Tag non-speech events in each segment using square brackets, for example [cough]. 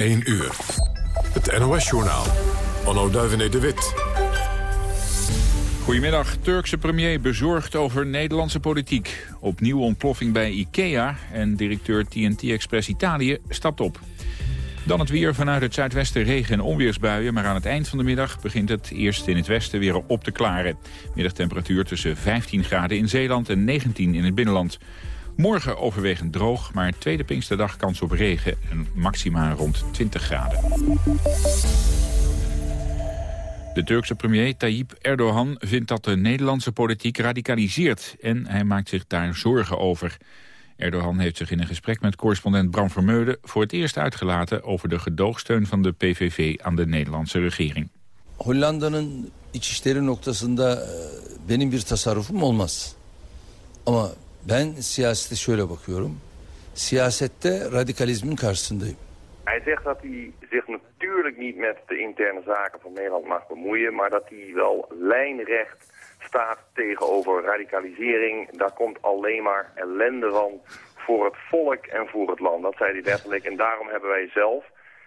1 uur. Het NOS-journaal. Onno Duivené de Wit. Goedemiddag. Turkse premier bezorgd over Nederlandse politiek. Opnieuw ontploffing bij IKEA en directeur TNT Express Italië stapt op. Dan het weer vanuit het zuidwesten regen- en onweersbuien... maar aan het eind van de middag begint het eerst in het westen weer op te klaren. Middagtemperatuur tussen 15 graden in Zeeland en 19 in het binnenland. Morgen overwegend droog, maar tweede Pinksterdag kans op regen... en maxima rond 20 graden. De Turkse premier Tayyip Erdogan vindt dat de Nederlandse politiek radicaliseert... en hij maakt zich daar zorgen over. Erdogan heeft zich in een gesprek met correspondent Bram Vermeulen... voor het eerst uitgelaten over de gedoogsteun van de PVV aan de Nederlandse regering. Hollanda'nın içişleri noktasında e, benim bir tasarrufum olmaz. Ama ben siyasete şöyle bakıyorum. Siyasette radikalizmin karşısındayım. Hij zegt dat hij zich natuurlijk niet met de interne zaken van Nederland mag bemoeien, maar dat hij wel lijnrecht staat tegenover radicalisering. Daar komt alleen maar ellende van voor het volk en voor het land. Dat zei hij letterlijk. En daarom hebben wij zelf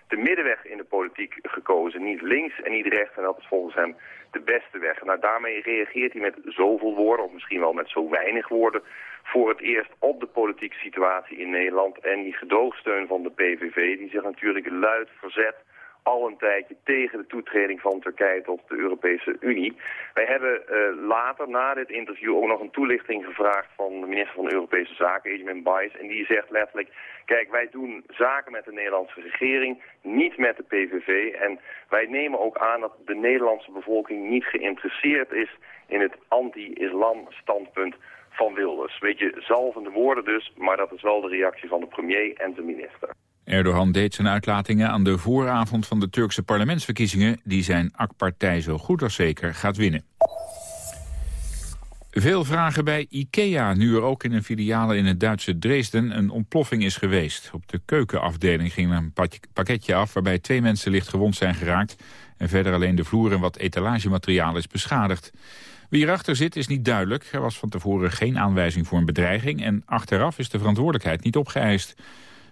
de middenweg in de politiek gekozen. Niet links en niet rechts. En dat is volgens hem de beste weg. Nou, daarmee reageert hij met zoveel woorden, of misschien wel met zo weinig woorden, voor het eerst op de politieke situatie in Nederland. En die gedoogsteun van de PVV, die zich natuurlijk luid verzet al een tijdje tegen de toetreding van Turkije tot de Europese Unie. Wij hebben uh, later, na dit interview, ook nog een toelichting gevraagd van de minister van Europese Zaken, Edmund Bijs. En die zegt letterlijk, kijk, wij doen zaken met de Nederlandse regering, niet met de PVV. En wij nemen ook aan dat de Nederlandse bevolking niet geïnteresseerd is in het anti-islam standpunt van Wilders. Weet je, zalvende woorden dus, maar dat is wel de reactie van de premier en de minister. Erdogan deed zijn uitlatingen aan de vooravond van de Turkse parlementsverkiezingen... die zijn AK-partij zo goed als zeker gaat winnen. Veel vragen bij IKEA, nu er ook in een filiale in het Duitse Dresden een ontploffing is geweest. Op de keukenafdeling ging een pakketje af waarbij twee mensen licht gewond zijn geraakt... en verder alleen de vloer en wat etalagemateriaal is beschadigd. Wie erachter zit is niet duidelijk. Er was van tevoren geen aanwijzing voor een bedreiging... en achteraf is de verantwoordelijkheid niet opgeëist.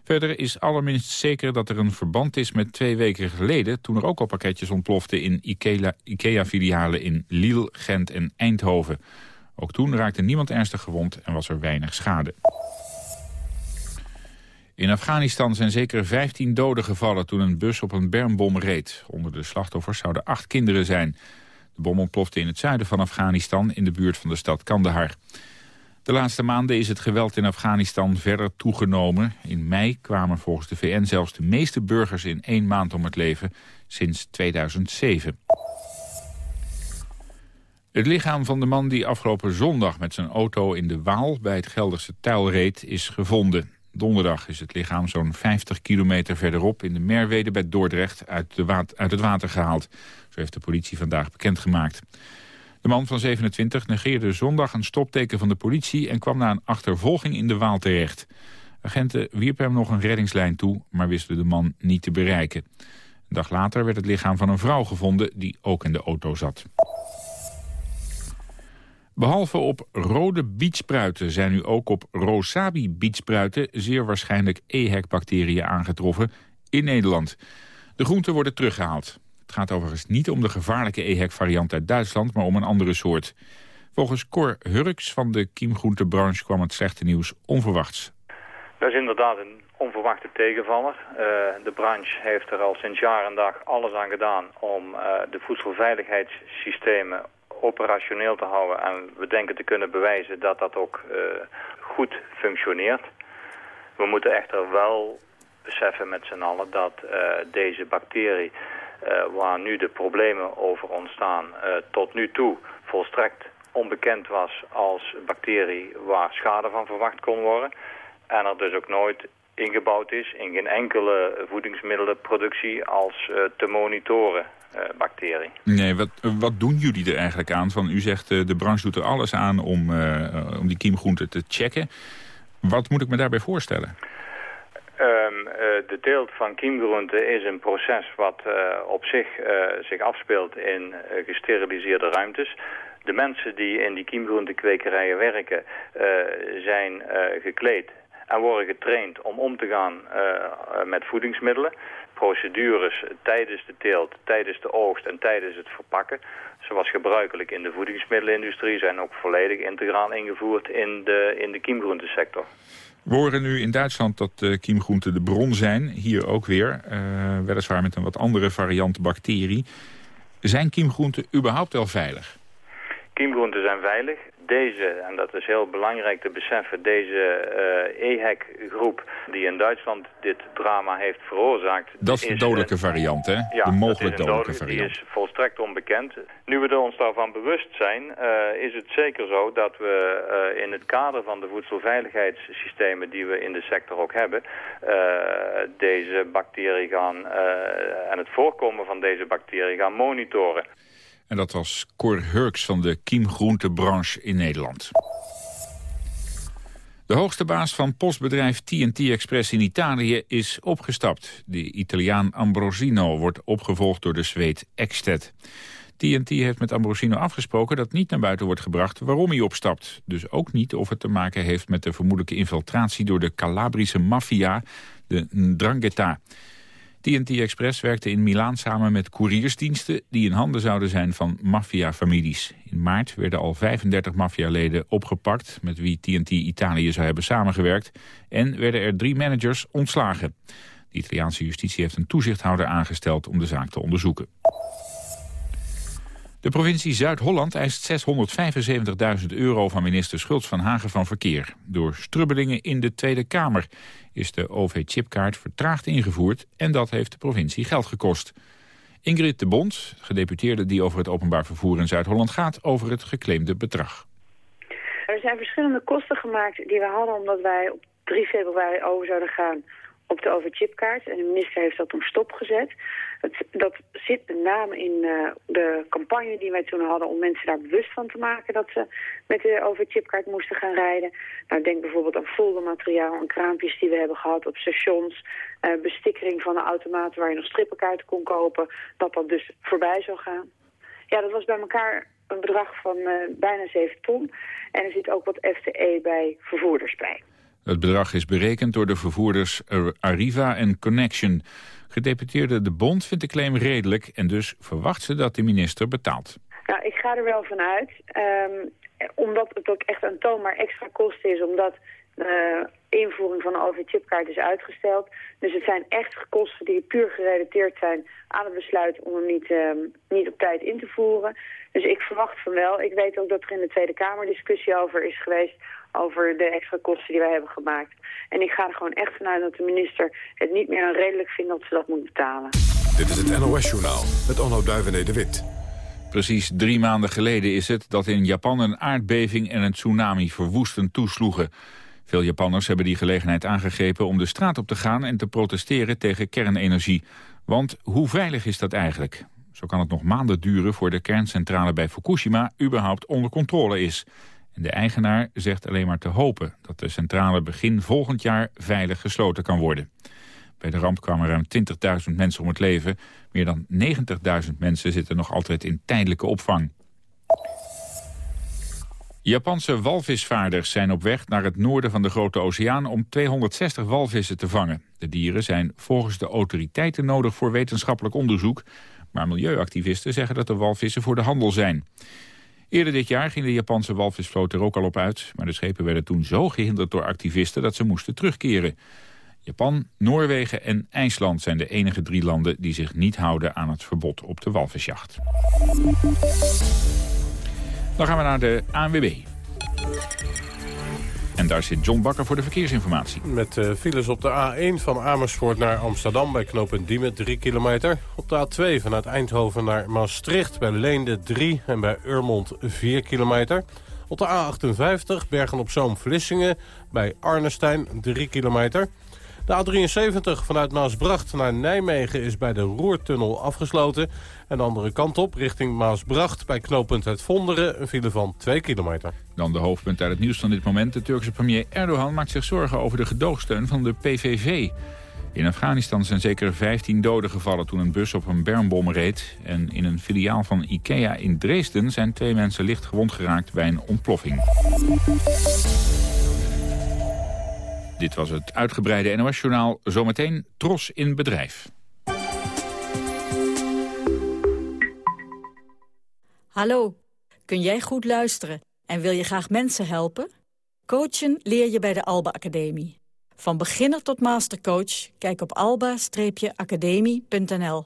Verder is allerminst zeker dat er een verband is met twee weken geleden... toen er ook al pakketjes ontploften in IKEA-filialen in Lille, Gent en Eindhoven. Ook toen raakte niemand ernstig gewond en was er weinig schade. In Afghanistan zijn zeker 15 doden gevallen toen een bus op een bermbom reed. Onder de slachtoffers zouden acht kinderen zijn. De bom ontplofte in het zuiden van Afghanistan in de buurt van de stad Kandahar. De laatste maanden is het geweld in Afghanistan verder toegenomen. In mei kwamen volgens de VN zelfs de meeste burgers in één maand om het leven sinds 2007. Het lichaam van de man die afgelopen zondag met zijn auto in de Waal bij het Gelderse Tuil reed is gevonden. Donderdag is het lichaam zo'n 50 kilometer verderop in de Merwede bij Dordrecht uit, de uit het water gehaald. Zo heeft de politie vandaag bekendgemaakt. De man van 27 negeerde zondag een stopteken van de politie... en kwam na een achtervolging in de Waal terecht. Agenten wierpen hem nog een reddingslijn toe, maar wisten de man niet te bereiken. Een dag later werd het lichaam van een vrouw gevonden die ook in de auto zat. Behalve op rode bietspruiten zijn nu ook op rosabi bietspruiten... zeer waarschijnlijk EHEC-bacteriën aangetroffen in Nederland. De groenten worden teruggehaald. Het gaat overigens niet om de gevaarlijke EHEC-variant uit Duitsland, maar om een andere soort. Volgens Cor Hurks van de kiemgroentebranche kwam het slechte nieuws onverwachts. Dat is inderdaad een onverwachte tegenvaller. Uh, de branche heeft er al sinds jaar en dag alles aan gedaan om uh, de voedselveiligheidssystemen operationeel te houden. En we denken te kunnen bewijzen dat dat ook uh, goed functioneert. We moeten echter wel beseffen met z'n allen dat deze bacterie eh, waar nu de problemen over ontstaan, eh, tot nu toe volstrekt onbekend was als bacterie waar schade van verwacht kon worden. En er dus ook nooit ingebouwd is in geen enkele voedingsmiddelenproductie als uh, te monitoren bacterie. Nee, wat, wat doen jullie er eigenlijk aan? Van, u zegt de branche doet er alles aan om, om die kiemgroenten te checken. Wat moet ik me daarbij voorstellen? Um, de teelt van kiemgroenten is een proces wat uh, op zich uh, zich afspeelt in gesteriliseerde ruimtes. De mensen die in die kiemgroentenkwekerijen werken zijn gekleed en worden getraind om om te gaan met voedingsmiddelen procedures tijdens de teelt, tijdens de oogst en tijdens het verpakken, zoals gebruikelijk in de voedingsmiddelenindustrie, zijn ook volledig integraal ingevoerd in de, in de kiemgroentesector. We horen nu in Duitsland dat uh, kiemgroenten de bron zijn. Hier ook weer, uh, weliswaar met een wat andere variant bacterie. Zijn kiemgroenten überhaupt wel veilig? Kiemgroenten zijn veilig deze, en dat is heel belangrijk te beseffen, deze uh, EHEC-groep die in Duitsland dit drama heeft veroorzaakt... Dat is de dodelijke variant, hè? Ja, de mogelijk dodelijke variant. Die is volstrekt onbekend. Nu we ons daarvan bewust zijn, uh, is het zeker zo dat we uh, in het kader van de voedselveiligheidssystemen die we in de sector ook hebben, deze bacterie gaan en het voorkomen van deze bacterie gaan monitoren. En dat was Cor Hurks van de kiemgroentebranche in Nederland. De hoogste baas van postbedrijf TNT Express in Italië is opgestapt. De Italiaan Ambrosino wordt opgevolgd door de Zweed Ekstedt. TNT heeft met Ambrosino afgesproken dat niet naar buiten wordt gebracht waarom hij opstapt. Dus ook niet of het te maken heeft met de vermoedelijke infiltratie door de Calabrische maffia, de Ndrangheta. TNT Express werkte in Milaan samen met couriersdiensten... die in handen zouden zijn van maffiafamilies. In maart werden al 35 maffialeden opgepakt... met wie TNT Italië zou hebben samengewerkt... en werden er drie managers ontslagen. De Italiaanse justitie heeft een toezichthouder aangesteld om de zaak te onderzoeken. De provincie Zuid-Holland eist 675.000 euro van minister Schultz van Hagen van Verkeer. Door strubbelingen in de Tweede Kamer is de OV-chipkaart vertraagd ingevoerd en dat heeft de provincie geld gekost. Ingrid de Bond, gedeputeerde die over het openbaar vervoer in Zuid-Holland gaat, over het geclaimde bedrag. Er zijn verschillende kosten gemaakt die we hadden omdat wij op 3 februari over zouden gaan op de overchipkaart. En de minister heeft dat om stopgezet. Het, dat zit met name in uh, de campagne die wij toen hadden om mensen daar bewust van te maken dat ze met de overchipkaart moesten gaan rijden. Nou, denk bijvoorbeeld aan foldermateriaal en kraampjes die we hebben gehad op stations. Uh, bestikkering van de automaten waar je nog strippenkaarten kon kopen. Dat dat dus voorbij zou gaan. Ja, dat was bij elkaar een bedrag van uh, bijna 7 ton. En er zit ook wat FTE bij vervoerders bij. Het bedrag is berekend door de vervoerders Arriva en Connection. Gedeputeerde De Bond vindt de claim redelijk en dus verwacht ze dat de minister betaalt. Nou, ik ga er wel van uit. Um, omdat het ook echt aantoonbaar extra kosten is, omdat de invoering van de OV-chipkaart is uitgesteld. Dus het zijn echt kosten die puur gerelateerd zijn aan het besluit om hem niet, um, niet op tijd in te voeren. Dus ik verwacht van wel. Ik weet ook dat er in de Tweede Kamer discussie over is geweest over de extra kosten die wij hebben gemaakt. En ik ga er gewoon echt vanuit dat de minister het niet meer dan redelijk vindt dat ze dat moet betalen. Dit is het NOS-journaal met Onno Duivené de Wit. Precies drie maanden geleden is het dat in Japan een aardbeving en een tsunami verwoestend toesloegen. Veel Japanners hebben die gelegenheid aangegrepen om de straat op te gaan en te protesteren tegen kernenergie. Want hoe veilig is dat eigenlijk? Zo kan het nog maanden duren voor de kerncentrale bij Fukushima überhaupt onder controle is. En de eigenaar zegt alleen maar te hopen dat de centrale begin volgend jaar veilig gesloten kan worden. Bij de ramp kwamen ruim 20.000 mensen om het leven. Meer dan 90.000 mensen zitten nog altijd in tijdelijke opvang. Japanse walvisvaarders zijn op weg naar het noorden van de Grote Oceaan om 260 walvissen te vangen. De dieren zijn volgens de autoriteiten nodig voor wetenschappelijk onderzoek, maar milieuactivisten zeggen dat de walvissen voor de handel zijn. Eerder dit jaar ging de Japanse walvisvloot er ook al op uit... maar de schepen werden toen zo gehinderd door activisten dat ze moesten terugkeren. Japan, Noorwegen en IJsland zijn de enige drie landen... die zich niet houden aan het verbod op de walvisjacht. Dan gaan we naar de ANWB. En daar zit John Bakker voor de verkeersinformatie. Met uh, files op de A1 van Amersfoort naar Amsterdam bij knooppunt Diemen 3 kilometer. Op de A2 vanuit Eindhoven naar Maastricht bij Leende 3 en bij Urmond 4 kilometer. Op de A58 Bergen-op-Zoom-Vlissingen bij Arnestein 3 kilometer. De A73 vanuit Maasbracht naar Nijmegen is bij de Roertunnel afgesloten. En de andere kant op, richting Maasbracht, bij knooppunt Het Vonderen... een file van 2 kilometer. Dan de hoofdpunt uit het nieuws van dit moment. De Turkse premier Erdogan maakt zich zorgen over de gedoogsteun van de PVV. In Afghanistan zijn zeker 15 doden gevallen toen een bus op een bermbom reed. En in een filiaal van IKEA in Dresden zijn twee mensen licht gewond geraakt bij een ontploffing. Dit was het uitgebreide NOS-journaal. Zometeen Tros in bedrijf. Hallo, kun jij goed luisteren en wil je graag mensen helpen? Coachen leer je bij de Alba Academie. Van beginner tot mastercoach, kijk op alba-academie.nl.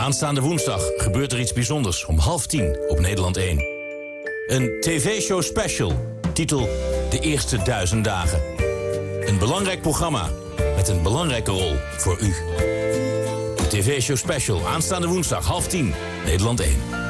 Aanstaande woensdag gebeurt er iets bijzonders om half tien op Nederland 1. Een tv-show special, titel De Eerste Duizend Dagen. Een belangrijk programma met een belangrijke rol voor u. De tv-show special, aanstaande woensdag, half tien, Nederland 1.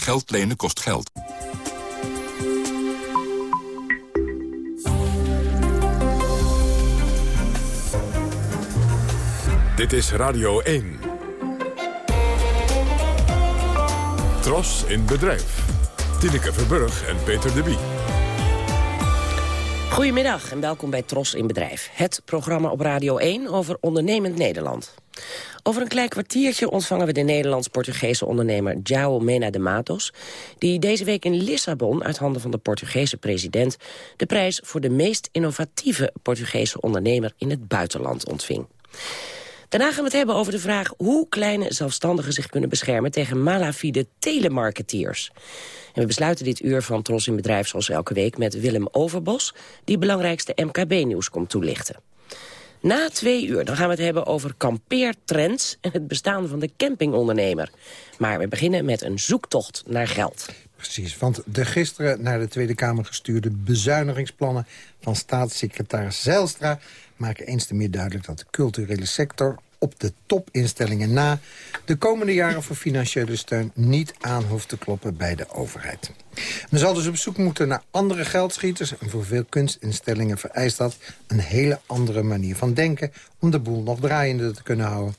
Geld lenen kost geld. Dit is Radio 1. Tros in bedrijf. Tineke Verburg en Peter de Bie. Goedemiddag en welkom bij Tros in Bedrijf. Het programma op Radio 1 over ondernemend Nederland. Over een klein kwartiertje ontvangen we de Nederlands-Portugese ondernemer João Mena de Matos... die deze week in Lissabon uit handen van de Portugese president... de prijs voor de meest innovatieve Portugese ondernemer in het buitenland ontving. Daarna gaan we het hebben over de vraag hoe kleine zelfstandigen zich kunnen beschermen tegen malafide telemarketeers. En we besluiten dit uur van Tros in Bedrijf zoals elke week met Willem Overbos, die belangrijkste MKB-nieuws komt toelichten. Na twee uur dan gaan we het hebben over kampeertrends en het bestaan van de campingondernemer. Maar we beginnen met een zoektocht naar geld. Precies, want de gisteren naar de Tweede Kamer gestuurde bezuinigingsplannen van staatssecretaris Zijlstra maken eens te meer duidelijk dat de culturele sector op de topinstellingen na... de komende jaren voor financiële steun niet aan hoeft te kloppen bij de overheid. Men zal dus op zoek moeten naar andere geldschieters... en voor veel kunstinstellingen vereist dat een hele andere manier van denken... om de boel nog draaiende te kunnen houden.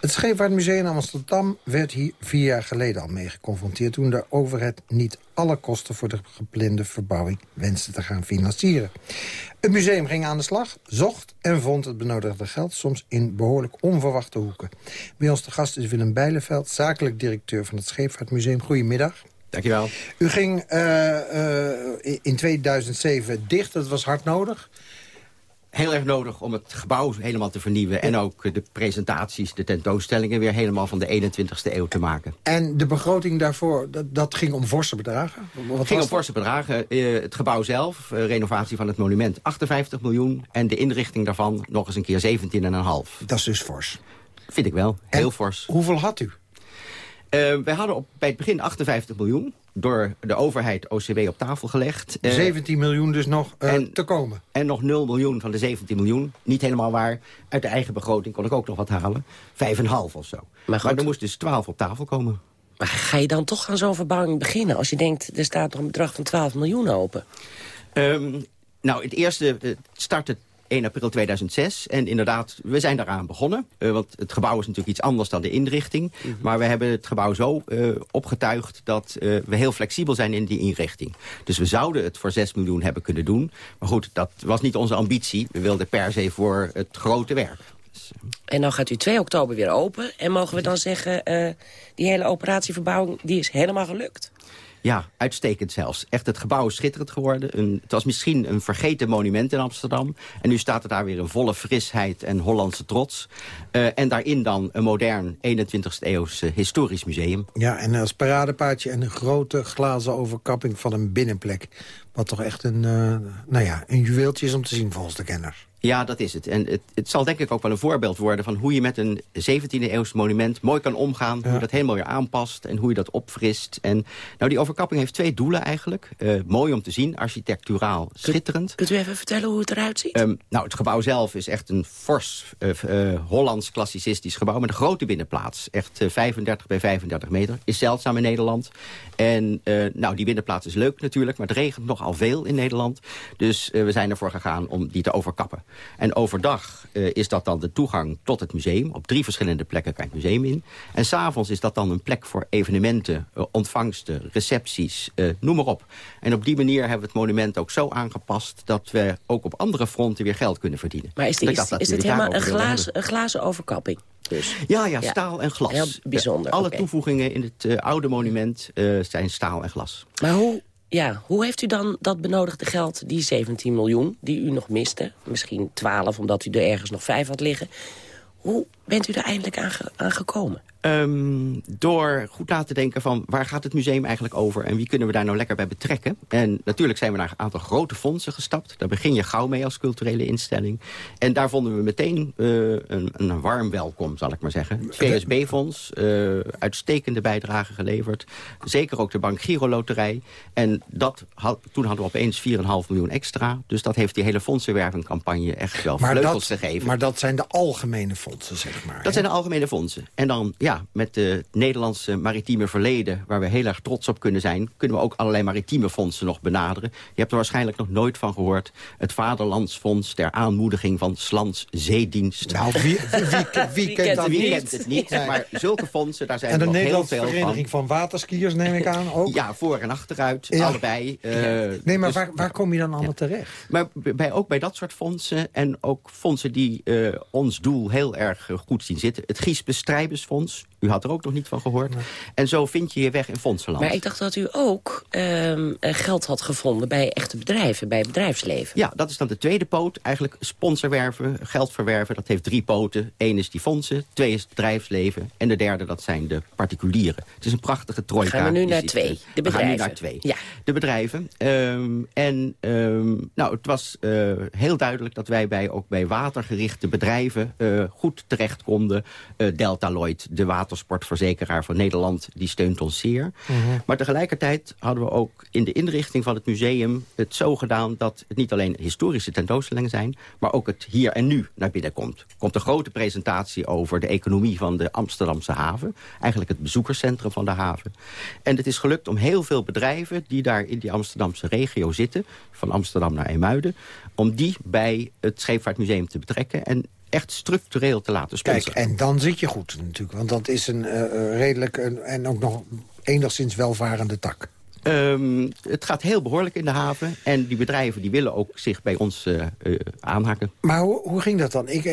Het Scheepvaartmuseum Amsterdam werd hier vier jaar geleden al mee geconfronteerd... toen de overheid niet alle kosten voor de geplande verbouwing wenste te gaan financieren. Het museum ging aan de slag, zocht en vond het benodigde geld... soms in behoorlijk onverwachte hoeken. Bij ons de gast is Willem Bijleveld, zakelijk directeur van het Scheepvaartmuseum. Goedemiddag. Dankjewel. U ging uh, uh, in 2007 dicht, dat was hard nodig heel erg nodig om het gebouw helemaal te vernieuwen... en ook de presentaties, de tentoonstellingen... weer helemaal van de 21ste eeuw te maken. En de begroting daarvoor, dat, dat ging om forse bedragen? Het ging om forse bedragen. Uh, het gebouw zelf, uh, renovatie van het monument, 58 miljoen... en de inrichting daarvan nog eens een keer 17,5. Dat is dus fors? Vind ik wel, heel fors. hoeveel had u? Uh, wij hadden op, bij het begin 58 miljoen door de overheid OCW op tafel gelegd. 17 eh, miljoen dus nog uh, te komen. En nog 0 miljoen van de 17 miljoen. Niet helemaal waar. Uit de eigen begroting kon ik ook nog wat halen. 5,5 of zo. Maar, maar er moest dus 12 op tafel komen. Maar ga je dan toch aan zo'n verbouwing beginnen... als je denkt, er staat nog een bedrag van 12 miljoen open? Um, nou, het eerste startte 1 april 2006. En inderdaad, we zijn daaraan begonnen. Uh, want het gebouw is natuurlijk iets anders dan de inrichting. Mhm. Maar we hebben het gebouw zo uh, opgetuigd dat uh, we heel flexibel zijn in die inrichting. Dus we zouden het voor 6 miljoen hebben kunnen doen. Maar goed, dat was niet onze ambitie. We wilden per se voor het grote werk. Dus, en dan gaat u 2 oktober weer open. En mogen we dan zeggen, die hele operatieverbouwing die is helemaal gelukt? Ja, uitstekend zelfs. Echt, het gebouw is schitterend geworden. Een, het was misschien een vergeten monument in Amsterdam. En nu staat er daar weer een volle frisheid en Hollandse trots. Uh, en daarin dan een modern 21ste eeuws historisch museum. Ja, en als paradepaardje en een grote glazen overkapping van een binnenplek. Wat toch echt een, uh, nou ja, een juweeltje is om te zien volgens de kenners. Ja, dat is het. En het, het, zal denk ik ook wel een voorbeeld worden... van hoe je met een 17e-eeuws monument mooi kan omgaan. Ja. Hoe je dat helemaal weer aanpast en hoe je dat opfrist. En, nou, die overkapping heeft twee doelen eigenlijk. Uh, mooi om te zien, architecturaal schitterend. Kunt u even vertellen hoe het eruit ziet? Um, nou, het gebouw zelf is echt een fors uh, uh, Hollands klassicistisch gebouw... met een grote binnenplaats. Echt 35 bij 35 meter. Is zeldzaam in Nederland. En nou, die binnenplaats is leuk natuurlijk... maar het regent nogal veel in Nederland. Dus we zijn ervoor gegaan om die te overkappen. En overdag uh, is dat dan de toegang tot het museum. Op drie verschillende plekken kan je het museum in. En s'avonds is dat dan een plek voor evenementen, uh, ontvangsten, recepties, uh, noem maar op. En op die manier hebben we het monument ook zo aangepast... dat we ook op andere fronten weer geld kunnen verdienen. Maar is dit, is, is dit helemaal een, glaas, een glazen overkapping? Dus. Ja, ja, staal en glas. Heel bijzonder. alle okay. toevoegingen in het oude monument zijn staal en glas. Maar hoe ja, hoe heeft u dan dat benodigde geld, die 17 miljoen, die u nog miste... misschien 12, omdat u er ergens nog 5 had liggen... hoe bent u er eindelijk aan, ge aan gekomen? Um, door goed na te denken van waar gaat het museum eigenlijk over... en wie kunnen we daar nou lekker bij betrekken. En natuurlijk zijn we naar een aantal grote fondsen gestapt. Daar begin je gauw mee als culturele instelling. En daar vonden we meteen uh, een, een, warm welkom, zal ik maar zeggen. Het VSB-fonds, uh, uitstekende bijdrage geleverd. Zeker ook de Bank Giro Loterij. En dat had, toen hadden we opeens 4,5 miljoen extra. Dus dat heeft die hele fondsenwervingcampagne echt wel maar vleugels dat, gegeven. Maar dat zijn de algemene fondsen, zeg maar. Dat hè? zijn de algemene fondsen. En dan... Ja, met het Nederlandse maritieme verleden... waar we heel erg trots op kunnen zijn... kunnen we ook allerlei maritieme fondsen nog benaderen. Je hebt er waarschijnlijk nog nooit van gehoord. Het Vaderlandsfonds ter aanmoediging van Slans Zeedienst. Nou, wie, wie, wie, [laughs] wie kent dat wie kent het niet? Nee. Maar zulke fondsen, daar zijn en de er nog heel Nederlandse veel Vereniging van. van Waterskiers, neem ik aan, ook? Ja, voor en achteruit, Ja. allebei. Uh, Nee, maar dus- waar, waar kom je dan allemaal terecht? Maar bij, ook bij dat soort fondsen en ook fondsen die eh, ons doel heel erg eh, goed zien zitten. Het Gies Bestrijdersfonds, u had er ook nog niet van gehoord. En zo vind je je weg in fondsenland. Maar ik dacht dat u ook ehm, eh, geld had gevonden bij echte bedrijven, bij bedrijfsleven. Ja, dat is dan de tweede poot. Eigenlijk sponsorwerven, geld verwerven, dat heeft drie poten. Eén is die fondsen, twee is het bedrijfsleven... en de derde, dat zijn de particulieren. Het is een prachtige trojka. gaan we nu die naar twee, de We gaan nu bedrijven. naar twee. Ja. De bedrijven. Ehm, en ehm, nou, het was eh, heel duidelijk dat wij bij, ook bij watergerichte bedrijven... eh, goed terecht konden. Eh, Delta Lloyd, de watersportverzekeraar van Nederland... die steunt ons zeer. Maar tegelijkertijd hadden we ook in de inrichting van het museum... het zo gedaan dat het niet alleen historische tentoonstellingen zijn... maar ook het hier en nu naar binnen komt. Er komt een grote presentatie over de economie van de Amsterdamse haven. Eigenlijk het bezoekerscentrum van de haven. En het is gelukt om heel veel bedrijven die daar in die Amsterdamse regio zitten... van Amsterdam naar IJmuiden... om die bij het Scheepvaartmuseum te betrekken... en echt structureel te laten Kijk, sponsoren. en dan zit je goed natuurlijk. Want dat is een eh, eh, redelijk een- en ook nog enigszins welvarende tak. Ehm, het gaat heel behoorlijk in de haven. En die bedrijven die willen ook zich bij ons eh, aanhaken. Maar hoe, hoe ging dat dan? Ik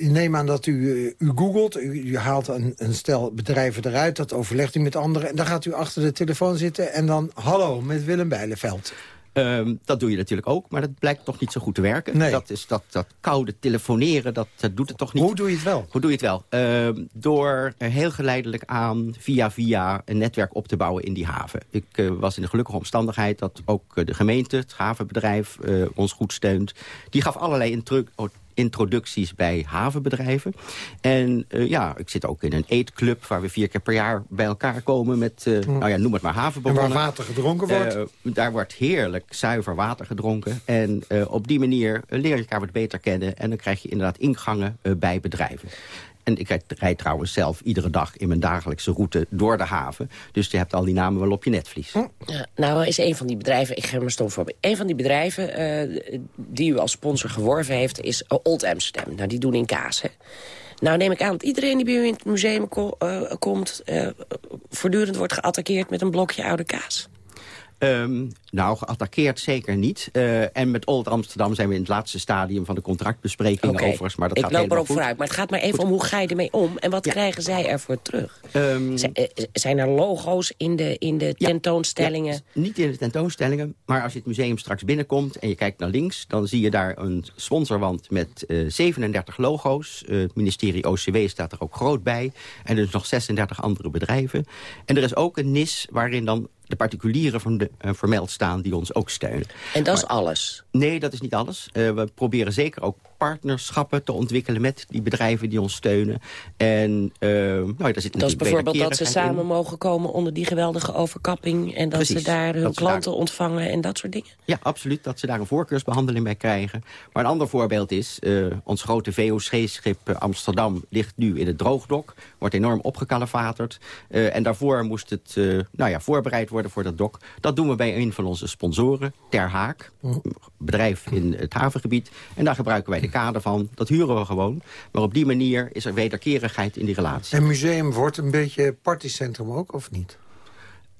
neem aan dat u, u googelt, u, u haalt een, een stel bedrijven eruit... dat overlegt u met anderen en dan gaat u achter de telefoon zitten... en dan hallo met Willem Bijleveld. Ehm, dat doe je natuurlijk ook, maar dat blijkt toch niet zo goed te werken. Nee. Dat, is dat, dat koude telefoneren, dat, dat doet het toch niet. Hoe doe je het wel? Hoe doe je het wel? Ehm, door heel geleidelijk aan, via via, een netwerk op te bouwen in die haven. Ik eh, was in de gelukkige omstandigheid dat ook eh, de gemeente, het havenbedrijf, eh, ons goed steunt. Die gaf allerlei introducties bij havenbedrijven. En eh, ja, ik zit ook in een eetclub waar we vier keer per jaar bij elkaar komen met, eh, nou ja, noem het maar En havenbewoner. waar water gedronken wordt? Eh, daar wordt heerlijk zuiver water gedronken. En op die manier leer je elkaar wat beter kennen. En dan krijg je inderdaad ingangen bij bedrijven. En ik rijd, trouwens zelf iedere dag in mijn dagelijkse route door de haven. Dus je hebt al die namen wel op je netvlies. Ja, nou is een van die bedrijven, ik geef maar stom voor. Een van die bedrijven eh, die u als sponsor geworven heeft, is eh, Old Amsterdam. Nou, die doen in kaas, hè. Nou neem ik aan dat iedereen die bij u in het museum eh, komt... voortdurend wordt geattaqueerd met een blokje oude kaas. Ehm, Nou, geattaqueerd zeker niet. Uh, en met Old Amsterdam zijn we in het laatste stadium van de contractbesprekingen okay. overigens. Maar dat Ik gaat loop erop goed. vooruit, maar het gaat maar even om hoe ga je ermee om... en wat krijgen zij ervoor terug? Ehm, Z- eh, zijn er logo's in de, in de tentoonstellingen? Ja, niet in de tentoonstellingen, maar als je het museum straks binnenkomt... en je kijkt naar links, dan zie je daar een sponsorwand met eh, 37 logo's. Eh, het ministerie OCW staat er ook groot bij. En dus nog 36 andere bedrijven. En er is ook een NIS waarin dan de particulieren van de, eh, vermeld staan die ons ook steunen. En dat is alles? Nee, dat is niet alles. Eh, we proberen zeker ook partnerschappen te ontwikkelen met die bedrijven die ons steunen. En eh, nou, daar zit Dat is bijvoorbeeld dat ze samen in. mogen komen onder die geweldige overkapping... en dat ze daar hun klanten ontvangen en dat soort dingen? Ja, absoluut. Dat ze daar een voorkeursbehandeling bij krijgen. Maar een ander voorbeeld is... eh, ons grote VOC-schip Amsterdam ligt nu in het droogdok. Wordt enorm opgekalefaterd. Eh, en daarvoor moest het eh, nou ja, voorbereid worden voor dat dok. Dat doen we bij een van onze sponsoren, Ter Haak. Bedrijf in het havengebied. En daar gebruiken wij de kade van. Dat huren we gewoon. Maar op die manier is er wederkerigheid in die relatie. En museum wordt een beetje partycentrum ook, of niet?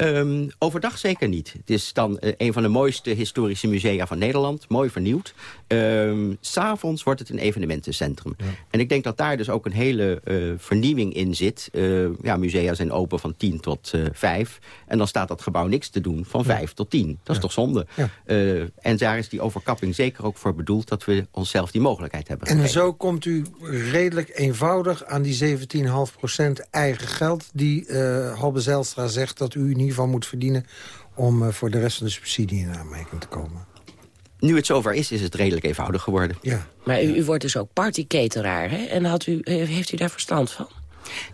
Ehm, overdag zeker niet. Het is dan eh, een van de mooiste historische musea van Nederland. Mooi vernieuwd. Ehm, S S'avonds wordt het een evenementencentrum. En ik denk dat daar dus ook een hele eh, vernieuwing in zit. Eh, ja, musea zijn open van 10 tot eh 5. En dan staat dat gebouw niks te doen van 5 tot 10. Dat is toch zonde? Eh, en daar is die overkapping zeker ook voor bedoeld... dat we onszelf die mogelijkheid hebben En gegeven. zo komt u redelijk eenvoudig aan die 17,5% eigen geld... die eh Halbe Zijlstra zegt dat u in ieder geval moet verdienen... om eh, voor de rest van de subsidie in aanmerking te komen. Nu het zover is, is het redelijk eenvoudig geworden. Ja. Maar u, u wordt dus ook partyketeraar, hè? En had u, eh, heeft u daar verstand van?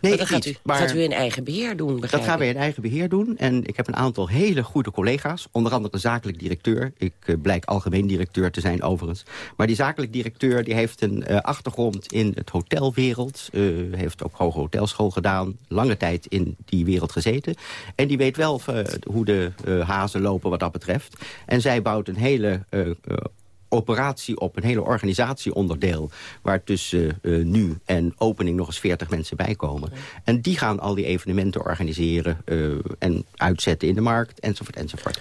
Nee, dan gaat, niet, u, maar- gaat u in eigen beheer doen, begrijp Dat gaan wij in eigen beheer doen. En ik heb een aantal hele goede collega's. Onder andere een zakelijk directeur. Ik eh, blijk algemeen directeur te zijn overigens. Maar die zakelijk directeur die heeft een eh, achtergrond in het hotelwereld. eh, heeft ook hoge hotelschool gedaan. Lange tijd in die wereld gezeten. En die weet wel hoe de hazen lopen wat dat betreft. En zij bouwt een hele... operatie op, een hele organisatieonderdeel... waar tussen eh, nu en opening nog eens 40 mensen bij komen. En die gaan al die evenementen organiseren eh, en uitzetten in de markt, enzovoort, enzovoort.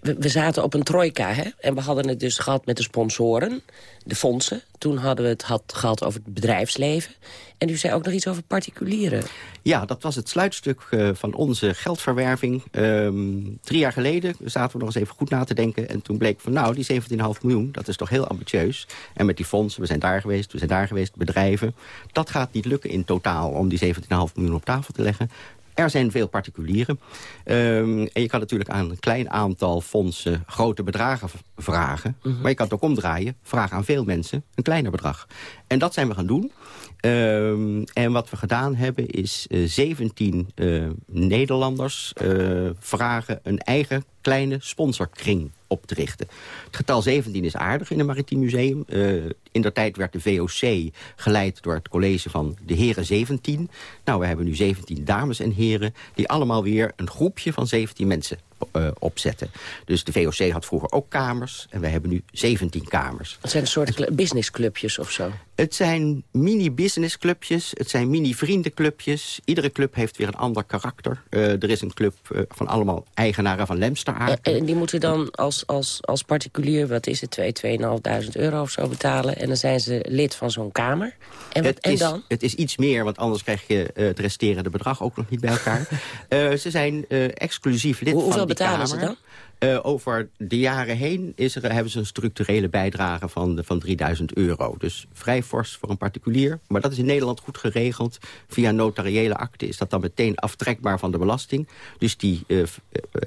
We, we zaten op een trojka, hè? En we hadden het dus gehad met de sponsoren, de fondsen. Toen hadden we het had, gehad over het bedrijfsleven. En u zei ook nog iets over particulieren. Ja, dat was het sluitstuk eh, van onze geldverwerving. Ehm, drie jaar geleden zaten we nog eens even goed na te denken. En toen bleek van nou, die 17,5 miljoen, dat is toch heel ambitieus. En met die fondsen, we zijn daar geweest, we zijn daar geweest, bedrijven. Dat gaat niet lukken in totaal om die 17,5 miljoen op tafel te leggen. Er zijn veel particulieren. Ehm, en je kan natuurlijk aan een klein aantal fondsen grote bedragen vragen. Maar je kan het ook omdraaien. Vraag aan veel mensen een kleiner bedrag. En dat zijn we gaan doen. Ehm, en wat we gedaan hebben is eh, 17 eh, Nederlanders eh, vragen een eigen kleine sponsorkring op te richten. Het getal 17 is aardig in een maritiem museum. Eh, in der tijd werd de VOC geleid door het college van de heren 17. Nou, we hebben nu 17 dames en heren... die allemaal weer een groepje van 17 mensen eh, opzetten. Dus de VOC had vroeger ook kamers en we hebben nu 17 kamers. Het zijn een soort cl- businessclubjes of zo. Het zijn mini-businessclubjes, het zijn mini-vriendenclubjes. Iedere club heeft weer een ander karakter. Eh, er is een club eh, van allemaal eigenaren van Lemster En, en die moeten dan als, als, als particulier, wat is het, 2, 2.500 euro of zo betalen. En dan zijn ze lid van zo'n kamer. En, wat, het, en is, dan? het is iets meer, want anders krijg je het resterende bedrag ook nog niet bij elkaar. [laughs] Ze zijn exclusief lid Hoe- van hoeveel betalen ze dan? Eh, over de jaren heen is er, hebben ze een structurele bijdrage van, van 3000 euro. Dus vrij fors voor een particulier. Maar dat is in Nederland goed geregeld. Via notariële akte is dat dan meteen aftrekbaar van de belasting. Dus die, eh, eh,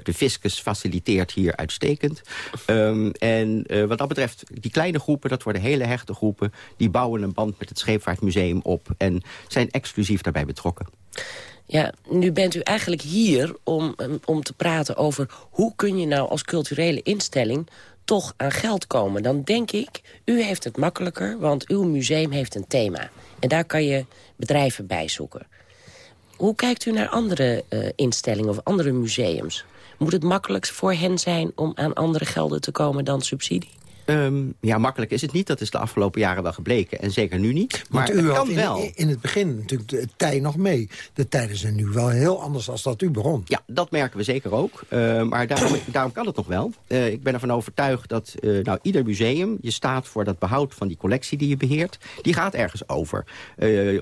de fiscus faciliteert hier uitstekend. Ehm, en wat dat betreft, die kleine groepen, dat worden hele hechte groepen... die bouwen een band met het Scheepvaartmuseum op... en zijn exclusief daarbij betrokken. Ja, nu bent u eigenlijk hier om, um, om te praten over... hoe kun je nou als culturele instelling toch aan geld komen. Dan denk ik, u heeft het makkelijker, want uw museum heeft een thema. En daar kan je bedrijven bij zoeken. Hoe kijkt u naar andere eh, instellingen of andere museums? Moet het makkelijkst voor hen zijn om aan andere gelden te komen dan subsidie? Ehm, ja, makkelijk is het niet. Dat is de afgelopen jaren wel gebleken. En zeker nu niet. Maar Want u het had kan in, wel. in het begin natuurlijk de tij nog mee. De tijden zijn nu wel heel anders dan dat u begon. Ja, dat merken we zeker ook. Uh, maar daarom, [clears throat] daarom, kan het nog wel. Uh, ik ben ervan overtuigd dat uh, nou, ieder museum... je staat voor dat behoud van die collectie die je beheert... die gaat ergens over.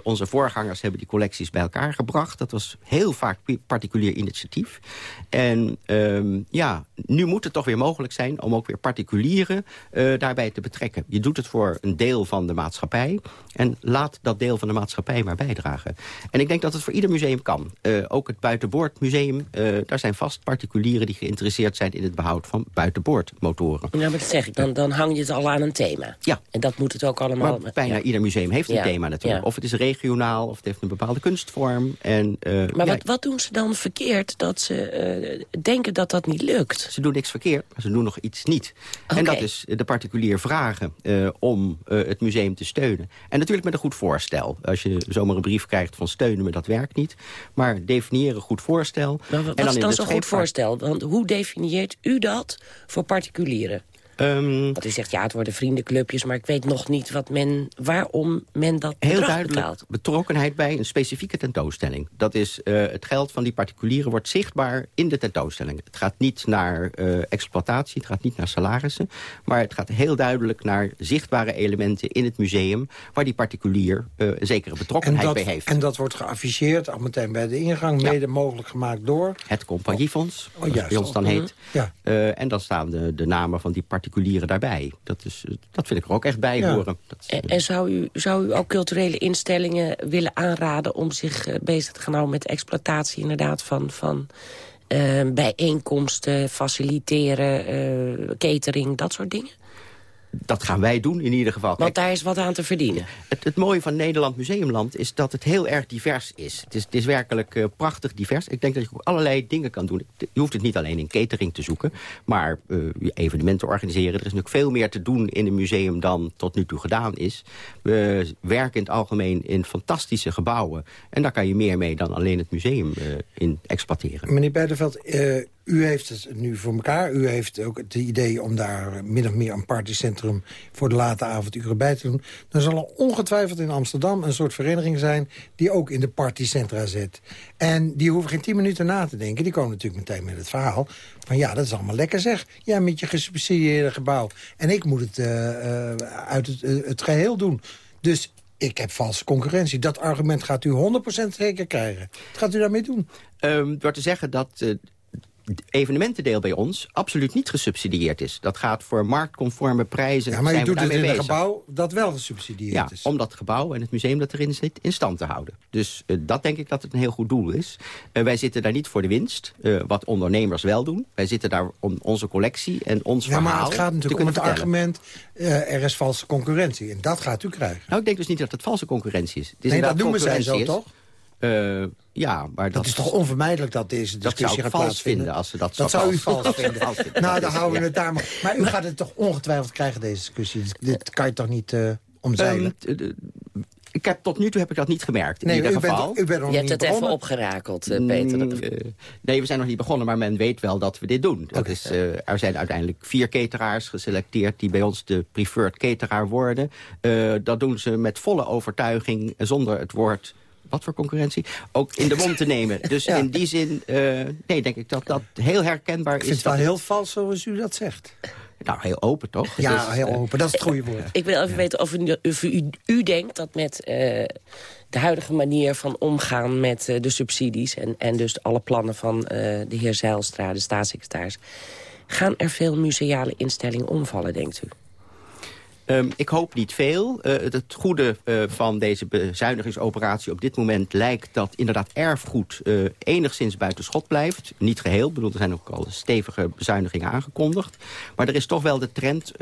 onze voorgangers hebben die collecties bij elkaar gebracht. Dat was heel vaak particulier initiatief. En ehm, ja, nu moet het toch weer mogelijk zijn... om ook weer particulieren daarbij te betrekken. Je doet het voor een deel van de maatschappij... en laat dat deel van de maatschappij maar bijdragen. En ik denk dat het voor ieder museum kan. ook het Buitenboordmuseum, daar zijn vast particulieren... die geïnteresseerd zijn in het behoud van buitenboordmotoren. Ja, maar dat zeg ik, dan, dan hang je het al aan een thema. Ja. En dat moet het ook allemaal... Maar bijna ja. ieder museum heeft een thema natuurlijk. Ja. Of het is regionaal, of het heeft een bepaalde kunstvorm. En, eh, Maar wat, wat doen ze dan verkeerd dat ze eh, denken dat dat niet lukt? Ze doen niks verkeerd, maar ze doen nog iets niet. En dat is de particulier vragen eh, om eh, het museum te steunen. En natuurlijk met een goed voorstel. Als je zomaar een brief krijgt van steunen me, dat werkt niet. Maar definiëren goed voorstel. Maar wat en is in dan zo'n goed voorstel? Want hoe definieert u dat voor particulieren? Ehm, Want u zegt, ja, het worden vriendenclubjes... maar ik weet nog niet wat men, waarom men dat Heel duidelijk betaalt. betrokkenheid bij een specifieke tentoonstelling. Dat is eh, het geld van die particulieren wordt zichtbaar in de tentoonstelling. Het gaat niet naar eh, exploitatie, het gaat niet naar salarissen... maar het gaat heel duidelijk naar zichtbare elementen in het museum... waar die particulier eh, een zekere En betrokkenheid dat, bij heeft. en dat wordt geafficheerd, al meteen bij de ingang, mede mogelijk gemaakt door... Het Compagniefonds, Oh, juist. bij ons dan Mhm. heet. Ja. Eh, en dan staan de, de namen van die particulieren daarbij. Dat, is, dat vind ik er ook echt bij Ja. horen. Dat is, En, en zou, u, zou u ook culturele instellingen willen aanraden... om zich eh, bezig te gaan houden met exploitatie inderdaad van... van eh, bijeenkomsten, faciliteren, eh, catering, dat soort dingen? Dat gaan wij doen in ieder geval. Want daar is wat aan te verdienen. Het, het mooie van Nederland Museumland is dat het heel erg divers is. Het is, het is werkelijk eh, prachtig divers. Ik denk dat je ook allerlei dingen kan doen. Je hoeft het niet alleen in catering te zoeken, maar eh, evenementen organiseren. Er is natuurlijk veel meer te doen in een museum dan tot nu toe gedaan is. We werken in het algemeen in fantastische gebouwen. En daar kan je meer mee dan alleen het museum eh, in exploiteren. Meneer Beideveld, eh, u heeft het nu voor elkaar. U heeft ook het idee om daar min of meer een partycentrum... voor de late avonduren bij te doen. Dan zal er ongetwijfeld in Amsterdam een soort vereniging zijn... die ook in de partycentra zit. En die hoeven geen tien minuten na te denken. Die komen natuurlijk meteen met het verhaal van... ja, dat is allemaal lekker zeg. Ja, met je gesubsidieerde gebouw. En ik moet het eh, uit het, eh, het geheel doen. Dus ik heb valse concurrentie. Dat argument gaat u 100% zeker krijgen. Wat gaat u daarmee doen? Ehm, door te zeggen dat evenementendeel bij ons absoluut niet gesubsidieerd is. Dat gaat voor marktconforme prijzen. Ja, maar je doet het in een gebouw dat wel gesubsidieerd Ja, is. om dat gebouw en het museum dat erin zit in stand te houden. Dus eh, dat denk ik dat het een heel goed doel is. Eh, wij zitten daar niet voor de winst, eh, wat ondernemers wel doen. Wij zitten daar om onze collectie en ons Ja, verhaal maar het gaat natuurlijk om het vertellen. argument... er is valse concurrentie. En dat gaat u krijgen. Nou, ik denk dus niet dat het valse concurrentie is. Het is Nee, dat noemen zij zo, is. toch? Eh, ja, maar dat, Dat is toch onvermijdelijk dat deze Dat discussie zou ik gaat vals plaatsvinden? vinden als ze dat Dat zou zou u vals- vinden. vals vinden. Nou, Dat dan houden we ja. het daar maar. Maar u gaat het toch ongetwijfeld krijgen, deze discussie. Dit- Dit kan je toch niet eh, omzeilen? Ehm, ik heb, tot nu toe heb ik dat niet gemerkt. In Nee, ieder u bent- geval. u bent nog Je hebt niet het even begonnen. opgerakeld, eh, Peter. Mm, Dat- eh, nee, we zijn nog niet begonnen, maar men weet wel dat we dit doen. Dat is, eh, er zijn uiteindelijk vier cateraars geselecteerd... die bij ons de preferred cateraar worden. Eh, dat doen ze met volle overtuiging, zonder het woord... Wat voor concurrentie? Ook in de mond te nemen. Dus Ja. in die zin, eh, nee, denk ik dat dat heel herkenbaar Ik is. vind het wel dat heel vals zoals u dat zegt. Nou, heel open, toch? Ja, is, heel eh, open. Dat is het goede woord. Ik wil even weten of u, of u, u denkt dat met eh, de huidige manier van omgaan met eh, de subsidies... En, en dus alle plannen van eh, de heer Zeilstra, de staatssecretaris... gaan er veel museale instellingen omvallen, denkt u? Ehm, ik hoop niet veel. Eh, het, goede eh, van deze bezuinigingsoperatie op dit moment lijkt dat inderdaad erfgoed eh, enigszins buiten schot blijft. Niet geheel, bedoel, er zijn ook al stevige bezuinigingen aangekondigd. Maar er is toch wel de trend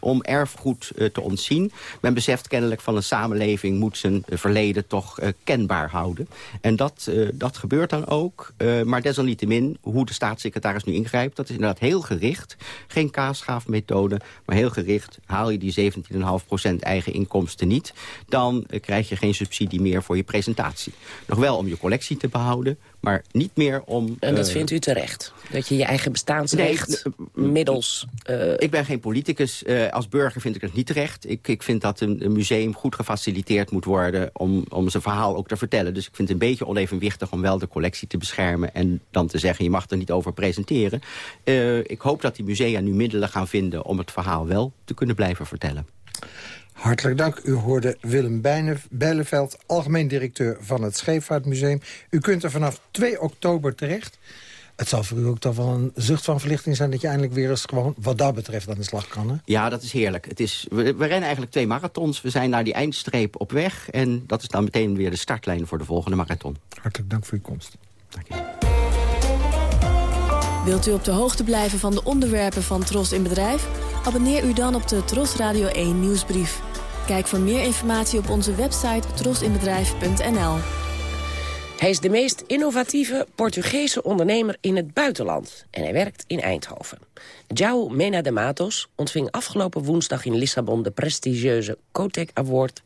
om erfgoed te ontzien. Men beseft kennelijk van een samenleving moet zijn verleden toch kenbaar houden. En dat, dat gebeurt dan ook. Maar desalniettemin, hoe de staatssecretaris nu ingrijpt, dat is inderdaad heel gericht. Geen kaasschaafmethode, maar heel gericht. Haal je die 17,5% eigen inkomsten niet... dan eh, krijg je geen subsidie meer voor je presentatie. Nog wel om je collectie te behouden... Maar niet meer om... En dat eh, vindt u terecht? Dat je je eigen bestaansrecht Nee, middels... eh, Ik ben geen politicus. Eh, als burger vind ik het niet terecht. Ik, ik vind dat een, een museum goed gefaciliteerd moet worden... Om, om zijn verhaal ook te vertellen. Dus ik vind het een beetje onevenwichtig om wel de collectie te beschermen... en dan te zeggen, je mag er niet over presenteren. Eh, ik hoop dat die musea nu middelen gaan vinden... om het verhaal wel te kunnen blijven vertellen. Hartelijk dank. U hoorde Willem Bijleveld, algemeen directeur van het Scheepvaartmuseum. U kunt er vanaf 2 oktober terecht. Het zal voor u ook toch wel een zucht van verlichting zijn... dat je eindelijk weer eens gewoon, wat dat betreft, aan de slag kan. Hè? Ja, dat is heerlijk. Het is, we, we rennen eigenlijk twee marathons. We zijn naar die eindstreep op weg. En dat is dan meteen weer de startlijn voor de volgende marathon. Hartelijk dank voor uw komst. Wilt u op de hoogte blijven van de onderwerpen van Tros in Bedrijf? Abonneer u dan op de Tros Radio 1 nieuwsbrief. Kijk voor meer informatie op onze website trosinbedrijf.nl. Hij is de meest innovatieve Portugese ondernemer in het buitenland. En hij werkt in Eindhoven. João Mena de Matos ontving afgelopen woensdag in Lissabon... de prestigieuze Cotec Award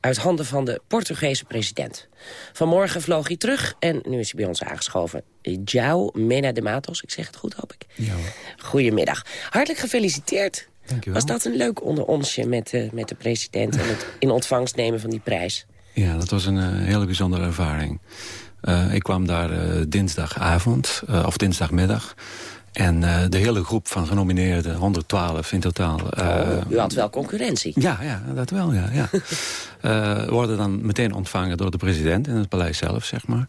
uit handen van de Portugese president. Vanmorgen vloog hij terug en nu is hij bij ons aangeschoven. João Mena de Matos, ik zeg het goed hoop ik. Ja, Goedemiddag. Hartelijk gefeliciteerd. Dank u wel. Was dat een leuk onder onsje met, eh, met de president... en het in ontvangst nemen van die prijs? Ja, dat was een eh, hele bijzondere ervaring. Eh, ik kwam daar eh, dinsdagavond, of dinsdagmiddag. En de hele groep van genomineerden, 112 in totaal... eh, U had wel concurrentie. Ja, ja, dat wel, ja. ja. [laughs] Worden dan meteen ontvangen door de president in het paleis zelf, zeg maar.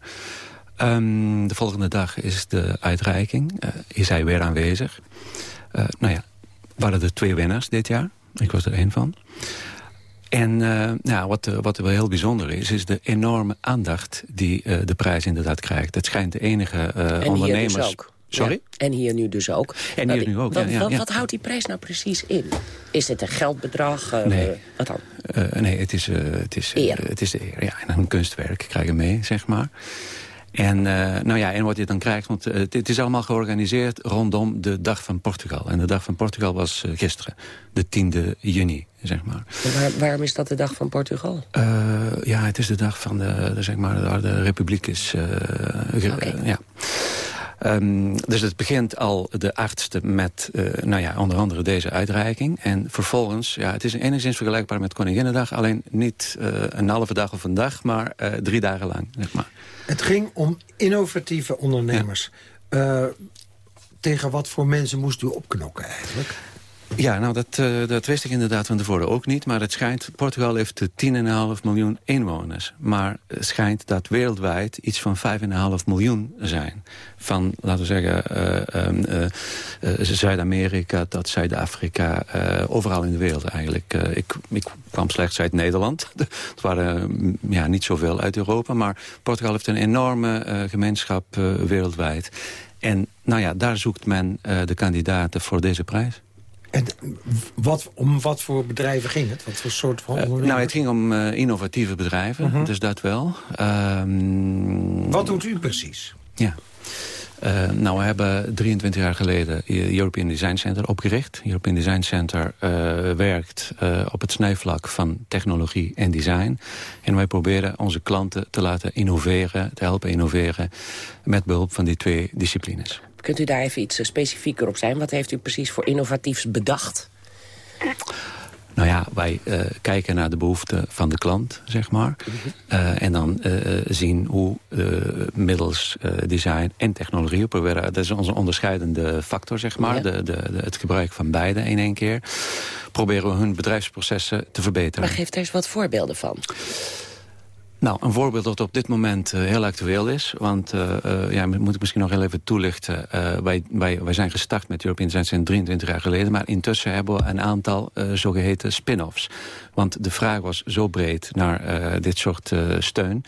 Ehm, de volgende dag is de uitreiking. Is hij weer aanwezig. Nou ja, waren er twee winnaars dit jaar. Ik was er één van. En eh, nou, wat, eh, wat wel heel bijzonder is, is de enorme aandacht die eh, de prijs inderdaad krijgt. Het schijnt de enige en ondernemers... hier dus ook. Sorry? Ja, en hier nu dus ook. En hier nu ook, wat, ja, ja, wat, houdt die prijs nou precies in? Is dit een geldbedrag? Nee. Wat dan? Nee, het is, het, is, Eer. het is de eer. Ja, en een kunstwerk krijg je mee, zeg maar. En, eh, nou ja, en wat je dan krijgt, want eh, het, het is allemaal georganiseerd rondom de Dag van Portugal. En de Dag van Portugal was eh, gisteren, de 10e juni, zeg maar. Waar- waarom is dat de dag van Portugal? Ja, het is de dag van de, de, zeg maar, waar de republiek is. eh, ja. Ehm, dus het begint al de achtste met, eh, nou ja, onder andere deze uitreiking. En vervolgens, ja, het is enigszins vergelijkbaar met Koninginnedag. Alleen niet eh, een halve dag of een dag, maar eh, drie dagen lang, zeg maar. Het ging om innovatieve ondernemers. Tegen wat voor mensen moest u opknokken eigenlijk? Ja, nou, dat, eh, dat wist ik inderdaad van tevoren ook niet. Maar het schijnt, Portugal heeft eh, 10,5 miljoen inwoners. Maar het schijnt dat wereldwijd iets van 5,5 miljoen zijn. Van, laten we zeggen, eh, ehm, eh, Zuid-Amerika tot Zuid-Afrika. overal in de wereld eigenlijk. Ik, ik kwam slechts uit Nederland. [laughs] Het waren mm, ja, niet zoveel uit Europa. Maar Portugal heeft een enorme gemeenschap wereldwijd. En nou ja, daar zoekt men de kandidaten voor deze prijs. En wat, om wat voor bedrijven ging het? Wat voor soort van ondernemers? Nou, het ging om eh, innovatieve bedrijven, Mhm. dus dat wel. Ehm, Wat doet u precies? Ja. Eh, nou, we hebben 23 jaar geleden European Design Center opgericht. European Design Center eh, werkt eh, op het snijvlak van technologie en design. En wij proberen onze klanten te laten innoveren, te helpen innoveren... met behulp van die twee disciplines. Kunt u daar even iets eh, specifieker op zijn? Wat heeft u precies voor innovatiefs bedacht? Nou ja, wij eh, kijken naar de behoeften van de klant, zeg maar. Eh, en dan zien hoe middels design en technologie... proberen, dat is onze onderscheidende factor, zeg maar. Ja. De, de, de- het gebruik van beide in één keer. Proberen we hun bedrijfsprocessen te verbeteren. Maar geef daar eens wat voorbeelden van. Nou, een voorbeeld dat op dit moment eh, heel actueel is. Want, eh, ja, moet ik misschien nog heel even toelichten. Wij, wij, wij zijn gestart met European Design Center 23 jaar geleden. Maar intussen hebben we een aantal eh, zogeheten spin-offs. Want de vraag was zo breed naar eh, dit soort eh, steun...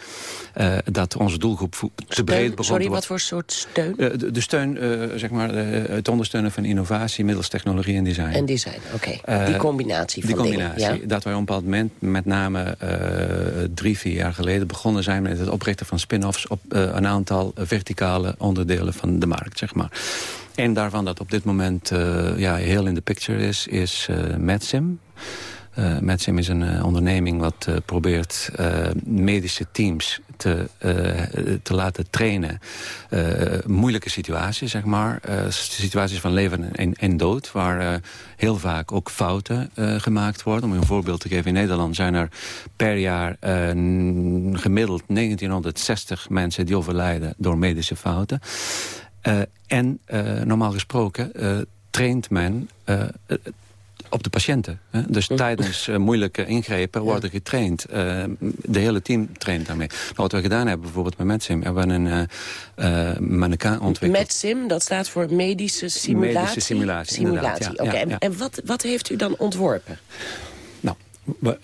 eh, dat onze doelgroep te breed begon Sorry, wat voor soort steun? De, de steun, zeg maar, het ondersteunen van innovatie middels technologie en design. En design, oké. Die combinatie die van combinatie. dingen. Ja? Dat wij op een bepaald moment, met name drie, vier jaar geleden... begonnen zijn met het oprichten van spin-offs... op een aantal verticale onderdelen van de markt, zeg maar. Een daarvan dat op dit moment ja, heel in de picture is, is MedSim. Eh MedSim is een eh, onderneming wat eh, probeert medische teams te te, te laten trainen. moeilijke situaties, zeg maar. situaties van leven en, en dood, waar heel vaak ook fouten gemaakt worden. Om een voorbeeld te geven, in Nederland zijn er per jaar gemiddeld 1960 mensen die overlijden door medische fouten. en normaal gesproken traint men op de patiënten. Hè? Dus tijdens uh, moeilijke ingrepen worden getraind. Uh, de hele team traint daarmee. Nou, wat we gedaan hebben, bijvoorbeeld met MedSim... hebben we een uh, mannequin ontwikkeld. MedSim, dat staat voor medische simulatie? Medische simulatie, Simulatie, oké. Okay. Ja, en wat, wat heeft u dan ontworpen?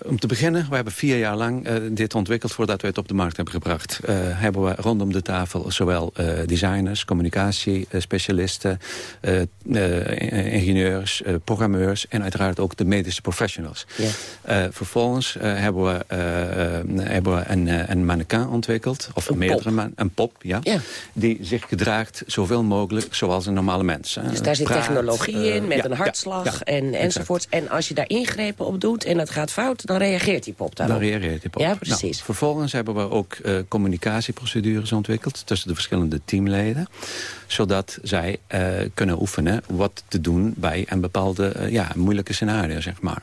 Om te beginnen, we hebben vier jaar lang uh, dit ontwikkeld... voordat we het op de markt hebben gebracht. Uh, hebben we rondom de tafel zowel uh, designers, communicatiespecialisten... ingenieurs, programmeurs en uiteraard ook de medische professionals. Ja. vervolgens hebben we, hebben we een, een mannequin ontwikkeld. Of een meerdere een pop, ja, ja, Die zich gedraagt zoveel mogelijk zoals een normale mens. Dus daar zit technologie in, met een hartslag en, enzovoorts. En als je daar ingrepen op doet en dat gaat fout, dan reageert die pop daarop. Dan reageert die pop. Ja, precies. Nou, vervolgens hebben we ook uh, communicatieprocedures ontwikkeld... tussen de verschillende teamleden. Zodat zij uh, kunnen oefenen wat te doen bij een bepaalde uh, ja, moeilijke scenario, zeg maar.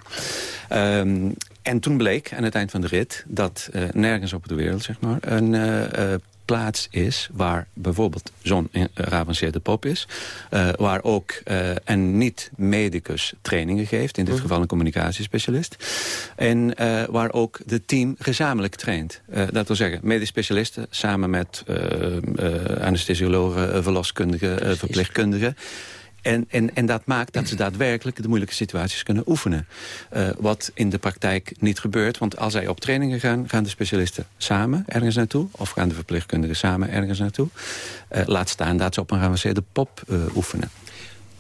Um, en toen bleek aan het eind van de rit dat nergens op de wereld zeg maar, een plaats is waar bijvoorbeeld zo'n geavanceerde pop is. Uh, waar ook uh, een niet-medicus trainingen geeft. In dit mhm. geval een communicatiespecialist. En uh, waar ook de team gezamenlijk traint. dat wil zeggen, medisch specialisten samen met anesthesiologen, verloskundigen, verpleegkundigen. En, en, en dat maakt dat ze daadwerkelijk de moeilijke situaties kunnen oefenen. Uh, wat in de praktijk niet gebeurt. Want als zij op trainingen gaan, gaan de specialisten samen ergens naartoe. Of gaan de verpleegkundigen samen ergens naartoe. Uh, laat staan dat ze op een geavanceerde pop uh, oefenen.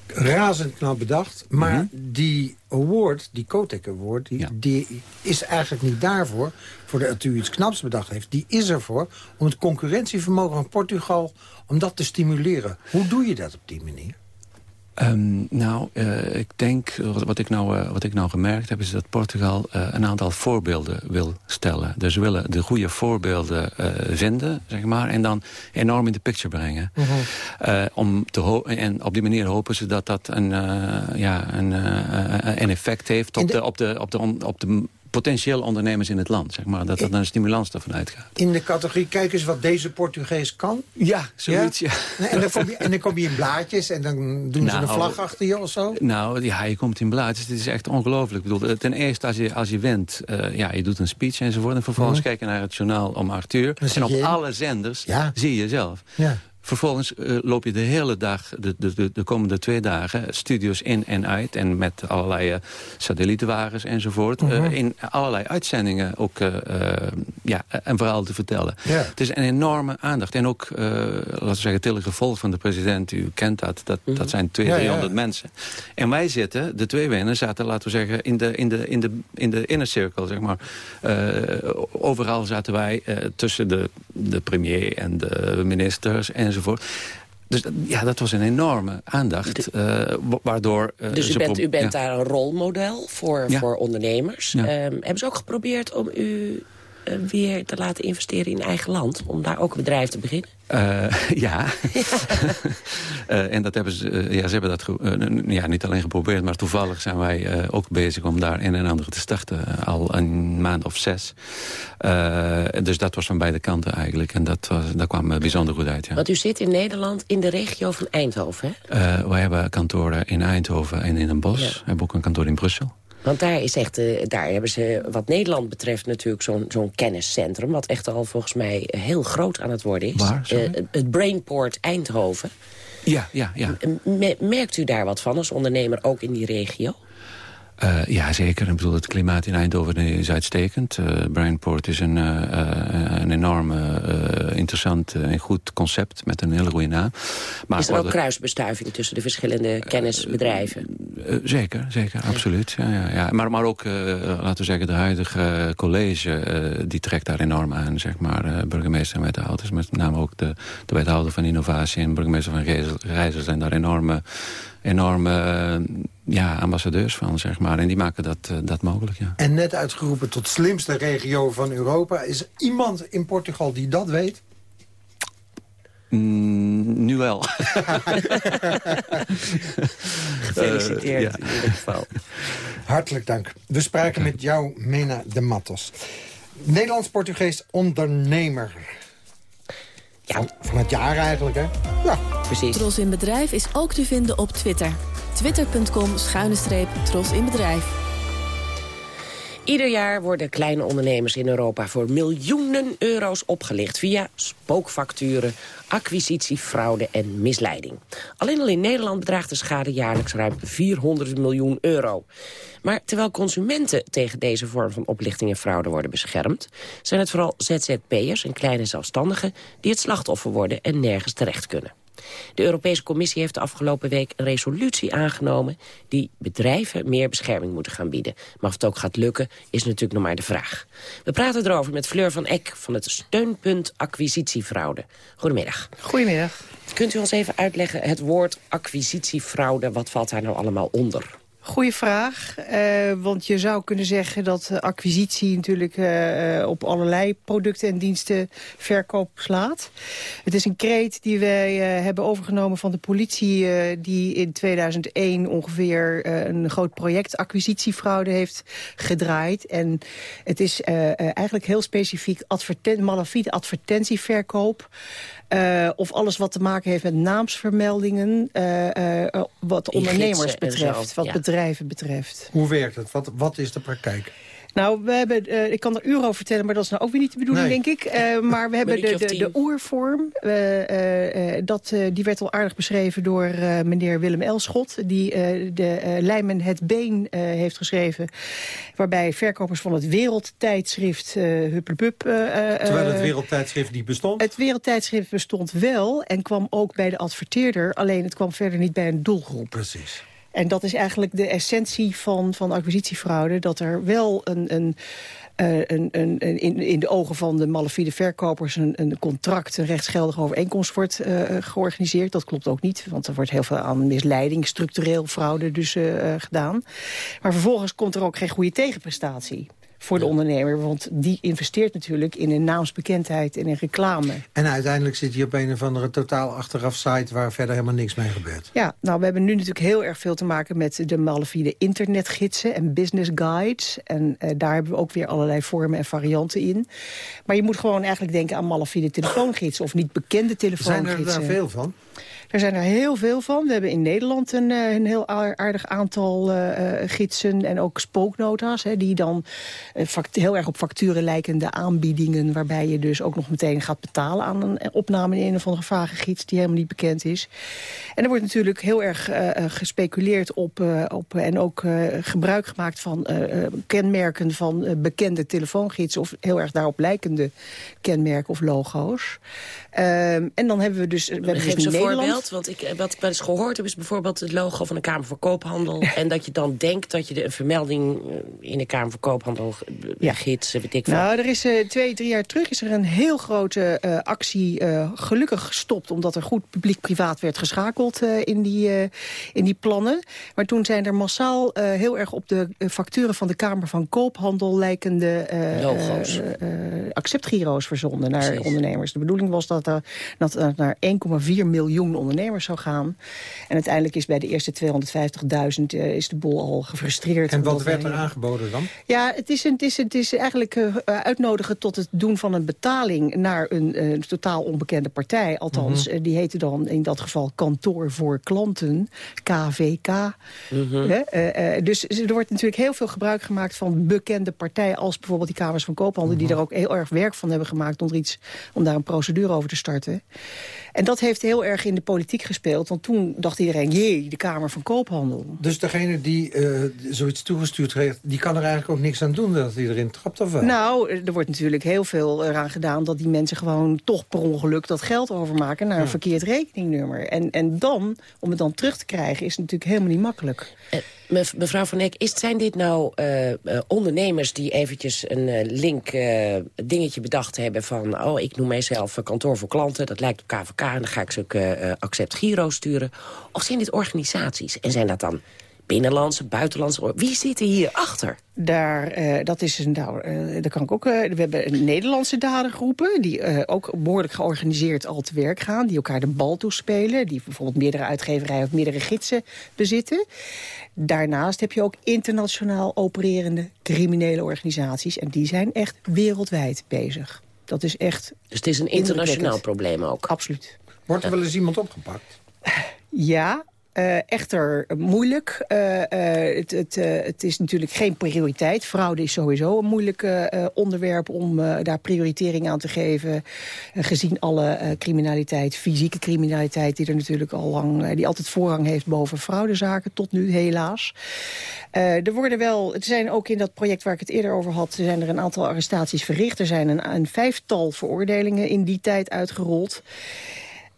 Razend knap bedacht. Maar -hmm. die award, die Kotek Award, die, ja. die, is eigenlijk niet daarvoor... voor dat u iets knaps bedacht heeft. Die is ervoor om het concurrentievermogen van Portugal... om dat te stimuleren. Hoe doe je dat op die manier? Um, nou, uh, ik denk, wat ik, nou, uh, wat ik nou gemerkt heb... is dat Portugal uh, een aantal voorbeelden wil stellen. Dus ze willen de goede voorbeelden vinden, zeg maar... en dan enorm in de picture brengen. -huh. Mhm. om te en op die manier hopen ze dat dat een, ja, een, een effect heeft... Op de, op de, op de, op de potentieel ondernemers in het land. Zeg maar, dat er een stimulans ervan uitgaat. In de categorie, kijk eens wat deze Portugees kan? Ja, zoiets, ja. En, dan kom je, en dan kom je in blaadjes en dan doen nou, ze een vlag achter je of zo? Nou, ja, je komt in blaadjes. Dit is echt ongelooflijk. Ik bedoel, ten eerste, als je, als je wint, uh, ja, je doet een speech enzovoort. En vervolgens uh -huh. kijken naar het journaal om acht uur. En op alle zenders ja. zie je zelf. Ja. Vervolgens uh, loop je de hele dag, de, de, de, komende twee dagen... studios in en uit en met allerlei uh, satellietwagens enzovoort... Uh, in allerlei uitzendingen ook ja, een verhaal te vertellen. Het is een enorme aandacht. En ook, laten we zeggen, het gevolg van de president... u kent dat, dat, mm -hmm. dat zijn 200, 300 ja, mensen. En wij zitten, de twee winnen zaten, laten we zeggen... in de, in de, in de, in de inner circle, zeg maar. overal zaten wij tussen de, de premier en de ministers enzovoort dus ja, dat was een enorme aandacht. Uh, waardoor, uh, dus u bent, u bent ja. daar een rolmodel voor, ja. voor ondernemers. Ja. Um, hebben ze ook geprobeerd om u weer te laten investeren in eigen land? Om daar ook een bedrijf te beginnen? Uh, [laughs] ja. uh, [laughs] en dat hebben ze, uh, ja, ze hebben dat ja, niet alleen geprobeerd, maar toevallig zijn wij ook bezig om daar een en ander te starten. al een maand of zes. dus dat was van beide kanten eigenlijk. En dat, was, dat kwam bijzonder goed uit. Ja. Want u zit in Nederland in de regio van Eindhoven, hè? wij hebben kantoren in Eindhoven en in een bos. Ja. We hebben ook een kantoor in Brussel. Want daar, is echt, uh, daar hebben ze wat Nederland betreft natuurlijk zo'n zo'n kenniscentrum... wat echt al volgens mij heel groot aan het worden is. Waar, uh, het Brainport Eindhoven. Ja, ja, ja. Merkt u daar wat van als ondernemer ook in die regio? Uh, ja, zeker. Ik bedoel, het klimaat in Eindhoven is uitstekend. Uh, Brainport is een, uh, een enorm interessant en goed concept met een hele goede naam. Maar is er ook kruisbestuiving tussen de verschillende kennisbedrijven? zeker, zeker, absoluut. Ja, ja, ja. Maar, maar ook, laten we zeggen, de huidige college... die trekt daar enorm aan, zeg maar. burgemeester en wethouders, met name ook de, de wethouder van innovatie... en burgemeester van Reizen zijn daar enorme enorme ja, ambassadeurs van, zeg maar. En die maken dat, dat mogelijk, ja. En net uitgeroepen tot slimste regio van Europa. Is er iemand in Portugal die dat weet? Mm, nu wel. [laughs] Gefeliciteerd in ieder geval. Hartelijk dank. We spraken met jou, Mena de Matos. Nederlands-Portugees ondernemer. Van, van het jaar eigenlijk, hè? Ja, precies. Tros in Bedrijf is ook te vinden op Twitter. Twitter.com schuine streep Tros in Bedrijf. Ieder jaar worden kleine ondernemers in Europa voor miljoenen euro's opgelicht... via spookfacturen, acquisitiefraude en misleiding. Alleen al in Nederland bedraagt de schade jaarlijks ruim 400 miljoen euro. Maar terwijl consumenten tegen deze vorm van oplichting en fraude worden beschermd... zijn het vooral ZZP'ers en kleine zelfstandigen die het slachtoffer worden en nergens terecht kunnen. De Europese Commissie heeft de afgelopen week een resolutie aangenomen... die bedrijven meer bescherming moeten gaan bieden. Maar of het ook gaat lukken, is natuurlijk nog maar de vraag. We praten erover met Fleur van Eck van het steunpunt acquisitiefraude. Goedemiddag. Goedemiddag. Kunt u ons even uitleggen het woord acquisitiefraude... wat valt daar nou allemaal onder? Goeie vraag, uh, want je zou kunnen zeggen dat acquisitie natuurlijk uh, op allerlei producten en diensten verkoop slaat. Het is een kreet die wij hebben overgenomen van de politie die in 2001 ongeveer een groot project acquisitiefraude heeft gedraaid. En het is eigenlijk heel specifiek advertent, malafide advertentieverkoop. Uh, of alles wat te maken heeft met naamsvermeldingen, uh, uh, wat ondernemers betreft, wat ja. bedrijven betreft. Hoe werkt het? Wat, wat is de praktijk? Nou, we hebben, uh, ik kan er uren over vertellen, maar dat is nou ook weer niet de bedoeling, nee. denk ik. Uh, [laughs] maar we hebben de, de, de oervorm. Uh, dat, die werd al aardig beschreven door meneer Willem Elschot... die de Lijmen het Been heeft geschreven... waarbij verkopers van het wereldtijdschrift Hupplepup... Terwijl het wereldtijdschrift niet bestond? Het wereldtijdschrift bestond wel en kwam ook bij de adverteerder. Alleen het kwam verder niet bij een doelgroep. Precies. En dat is eigenlijk de essentie van, van acquisitiefraude. Dat er wel een... een uh, een, een, in, in de ogen van de malafide verkopers een, een contract, een rechtsgeldige overeenkomst wordt uh, georganiseerd. Dat klopt ook niet, want er wordt heel veel aan misleiding, structureel fraude dus uh, gedaan. Maar vervolgens komt er ook geen goede tegenprestatie voor de ondernemer. Want die investeert natuurlijk in een naamsbekendheid en in reclame. En uiteindelijk zit hij op een of andere totaal achteraf site... waar verder helemaal niks mee gebeurt. Ja, nou, we hebben nu natuurlijk heel erg veel te maken... met de malafide internetgidsen en business guides. En uh, daar hebben we ook weer allerlei vormen en varianten in. Maar je moet gewoon eigenlijk denken aan malafide telefoongidsen... of niet bekende telefoongidsen. Zijn er daar veel van? Er zijn er heel veel van. We hebben in Nederland een, een heel aardig aantal uh, gidsen en ook spooknota's... Hè, die dan heel erg op facturen lijkende aanbiedingen... waarbij je dus ook nog meteen gaat betalen aan een opname in een of andere vage gids... die helemaal niet bekend is. En er wordt natuurlijk heel erg gespeculeerd op, op en ook gebruik gemaakt van kenmerken van bekende telefoongidsen... of heel erg daarop lijkende kenmerken of logo's. Um, en dan hebben we dus... We hebben dus Nederland... voorbeeld, want ik, wat ik wel eens gehoord heb... is bijvoorbeeld het logo van de Kamer voor Koophandel. en dat je dan denkt dat je de, een vermelding in de Kamer voor Koophandel... Ja. gids, weet ik Nou, er is uh, twee, drie jaar terug is er een heel grote uh, actie uh, gelukkig gestopt... omdat er goed publiek-privaat werd geschakeld in, die, in die plannen. Maar toen zijn er massaal heel erg op de facturen van de Kamer van Koophandel... lijkende acceptgiro's verzonden naar Precies. ondernemers. De bedoeling was dat dat, dat uh, naar 1,4 miljoen ondernemers zou gaan. En uiteindelijk is bij de eerste 250.000 uh, is de bol al gefrustreerd. En wat werd er aangeboden dan? Ja, het is, het is, het is eigenlijk uh, uitnodigen tot het doen van een betaling naar een totaal onbekende partij. Althans, mm -hmm. die heette dan in dat geval Kantoor voor Klanten, KVK. Mm -hmm. dus er wordt natuurlijk heel veel gebruik gemaakt van bekende partijen... als bijvoorbeeld die Kamers van Koophandel... Mm -hmm. die er ook heel erg werk van hebben gemaakt om, er iets, om daar een procedure over te starten. En dat heeft heel erg in de politiek gespeeld. Want toen dacht iedereen, jee, de Kamer van Koophandel. Dus degene die uh, zoiets toegestuurd heeft... die kan er eigenlijk ook niks aan doen dat hij erin trapt of wel? Nou, er wordt natuurlijk heel veel eraan gedaan... dat die mensen gewoon toch per ongeluk dat geld overmaken... naar een ja. verkeerd rekeningnummer. En, en dan, om het dan terug te krijgen, is het natuurlijk helemaal niet makkelijk. Uh, mevrouw Van Eck, is, zijn dit nou uh, uh, ondernemers die eventjes een uh, link dingetje bedacht hebben van... oh, ik noem mijzelf kantoor voor klanten, dat lijkt op KVK... en dan ga ik ze ook accept Giro sturen. Of zijn dit organisaties? En zijn dat dan binnenlandse, buitenlandse... Wie zit hier achter? Daar, uh, dat is een, nou, daar kan ik ook, we hebben Nederlandse dadergroepen... die ook behoorlijk georganiseerd al te werk gaan... die elkaar de bal toespelen... die bijvoorbeeld meerdere uitgeverijen of meerdere gidsen bezitten. Daarnaast heb je ook internationaal opererende criminele organisaties... en die zijn echt wereldwijd bezig. Dat is echt... Dus het is een internationaal probleem ook? Absoluut. Wordt er wel eens iemand opgepakt? Ja, uh, echter moeilijk. Uh, uh, het, het, het, is natuurlijk geen prioriteit. Fraude is sowieso een moeilijk onderwerp om daar prioritering aan te geven. gezien alle criminaliteit, fysieke criminaliteit... die er natuurlijk al lang, die altijd voorrang heeft boven fraudezaken, tot nu helaas. er worden wel, er zijn ook in dat project waar ik het eerder over had... zijn er een aantal arrestaties verricht. Er zijn een, een vijftal veroordelingen in die tijd uitgerold.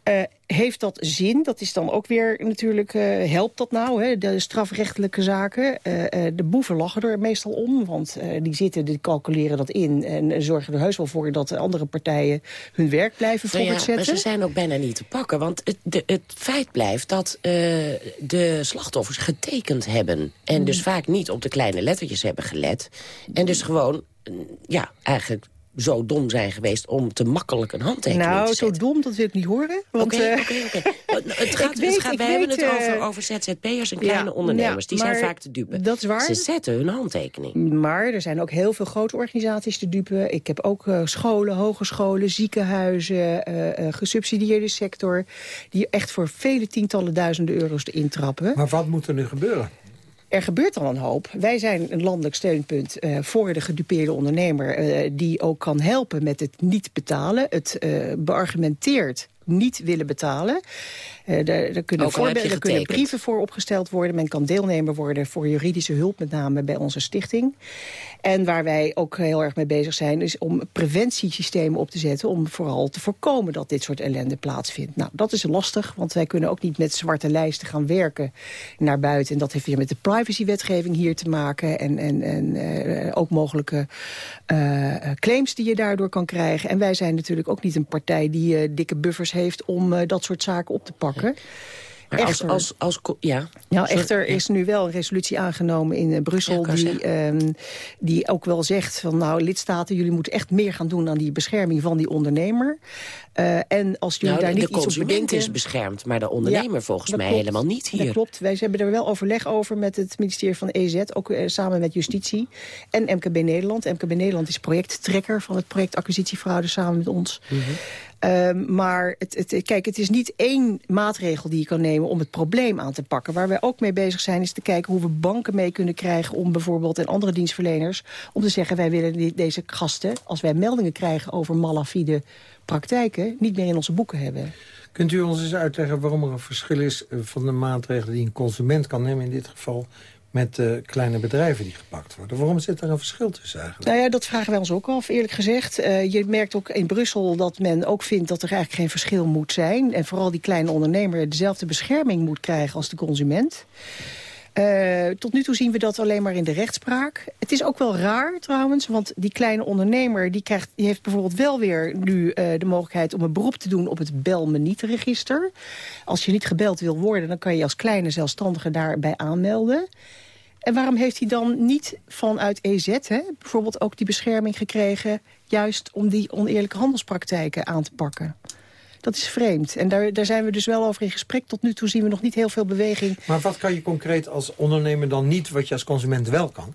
Uh, heeft dat zin? Dat is dan ook weer natuurlijk, uh, helpt dat nou, hè? de strafrechtelijke zaken? Uh, de boeven lachen er meestal om, want die zitten, die calculeren dat in... en zorgen er heus wel voor dat andere partijen hun werk blijven nou voortzetten. Ja, maar ze zijn ook bijna niet te pakken, want het, de, het feit blijft... dat de slachtoffers getekend hebben en dus mm. vaak niet op de kleine lettertjes hebben gelet... en dus gewoon, ja, eigenlijk zo dom zijn geweest om te makkelijk een handtekening nou, te zetten. Nou, zo dom, dat wil ik niet horen. Oké, oké, [laughs] oké. Het gaat, we hebben het over, eh, over ZZP'ers en kleine ondernemers. die zijn vaak te dupe. Dat is waar. Ze zetten hun handtekening. Maar er zijn ook heel veel grote organisaties te dupe. Ik heb ook uh, scholen, hogescholen, ziekenhuizen, uh, gesubsidieerde sector... die echt voor vele tientallen duizenden euro's erin trappen. Maar wat moet er nu gebeuren? Er gebeurt al een hoop. Wij zijn een landelijk steunpunt uh, voor de gedupeerde ondernemer... Uh, die ook kan helpen met het niet betalen. Het uh, beargumenteert niet willen betalen. Uh, daar, kunnen, voorbeelden, kunnen brieven voor opgesteld worden. Men kan deelnemer worden voor juridische hulp, met name bij onze stichting. En waar wij ook heel erg mee bezig zijn... is om preventiesystemen op te zetten... om vooral te voorkomen dat dit soort ellende plaatsvindt. Nou, dat is lastig, want wij kunnen ook niet met zwarte lijsten gaan werken naar buiten. En dat heeft weer met de privacywetgeving hier te maken... en, en, en uh, ook mogelijke uh, claims die je daardoor kan krijgen. En wij zijn natuurlijk ook niet een partij die dikke buffers heeft... om dat soort zaken op te pakken. Maar als, als, als, ja. Nou, echter is nu wel een resolutie aangenomen in uh, Brussel... die, um, die ook wel zegt van nou, lidstaten, jullie moeten echt meer gaan doen... aan die bescherming van die ondernemer. Uh, en als jullie nou, daar niet iets op bedenken... is beschermd, maar de ondernemer ja, volgens mij klopt. helemaal niet hier. Dat klopt. Wij hebben er wel overleg over met het ministerie van EZ... ook uh, samen met Justitie en MKB Nederland. MKB Nederland is projecttrekker van het project Acquisitiefraude samen met ons... Mm -hmm. Um, maar het, het, kijk, het is niet één maatregel die je kan nemen om het probleem aan te pakken. Waar wij ook mee bezig zijn is te kijken hoe we banken mee kunnen krijgen... om bijvoorbeeld en andere dienstverleners om te zeggen... wij willen deze gasten, als wij meldingen krijgen over malafide praktijken... niet meer in onze boeken hebben. Kunt u ons eens uitleggen waarom er een verschil is eh, van de maatregelen die een consument kan nemen in dit geval met de kleine bedrijven die gepakt worden. Waarom zit er een verschil tussen eigenlijk? Nou ja, dat vragen wij ons ook af, eerlijk gezegd. Uh, je merkt ook in Brussel dat men ook vindt dat er eigenlijk geen verschil moet zijn. En vooral die kleine ondernemer dezelfde bescherming moet krijgen als de consument. Uh, tot nu toe zien we dat alleen maar in de rechtspraak. Het is ook wel raar trouwens, want die kleine ondernemer... die, krijgt, die heeft bijvoorbeeld wel weer nu uh, de mogelijkheid om een beroep te doen... op het bel me niet register. Als je niet gebeld wil worden, dan kan je als kleine zelfstandige daarbij aanmelden. En waarom heeft hij dan niet vanuit EZ hè, bijvoorbeeld ook die bescherming gekregen... juist om die oneerlijke handelspraktijken aan te pakken? Dat is vreemd. En daar, daar zijn we dus wel over in gesprek. Tot nu toe zien we nog niet heel veel beweging. Maar wat kan je concreet als ondernemer dan niet... wat je als consument wel kan?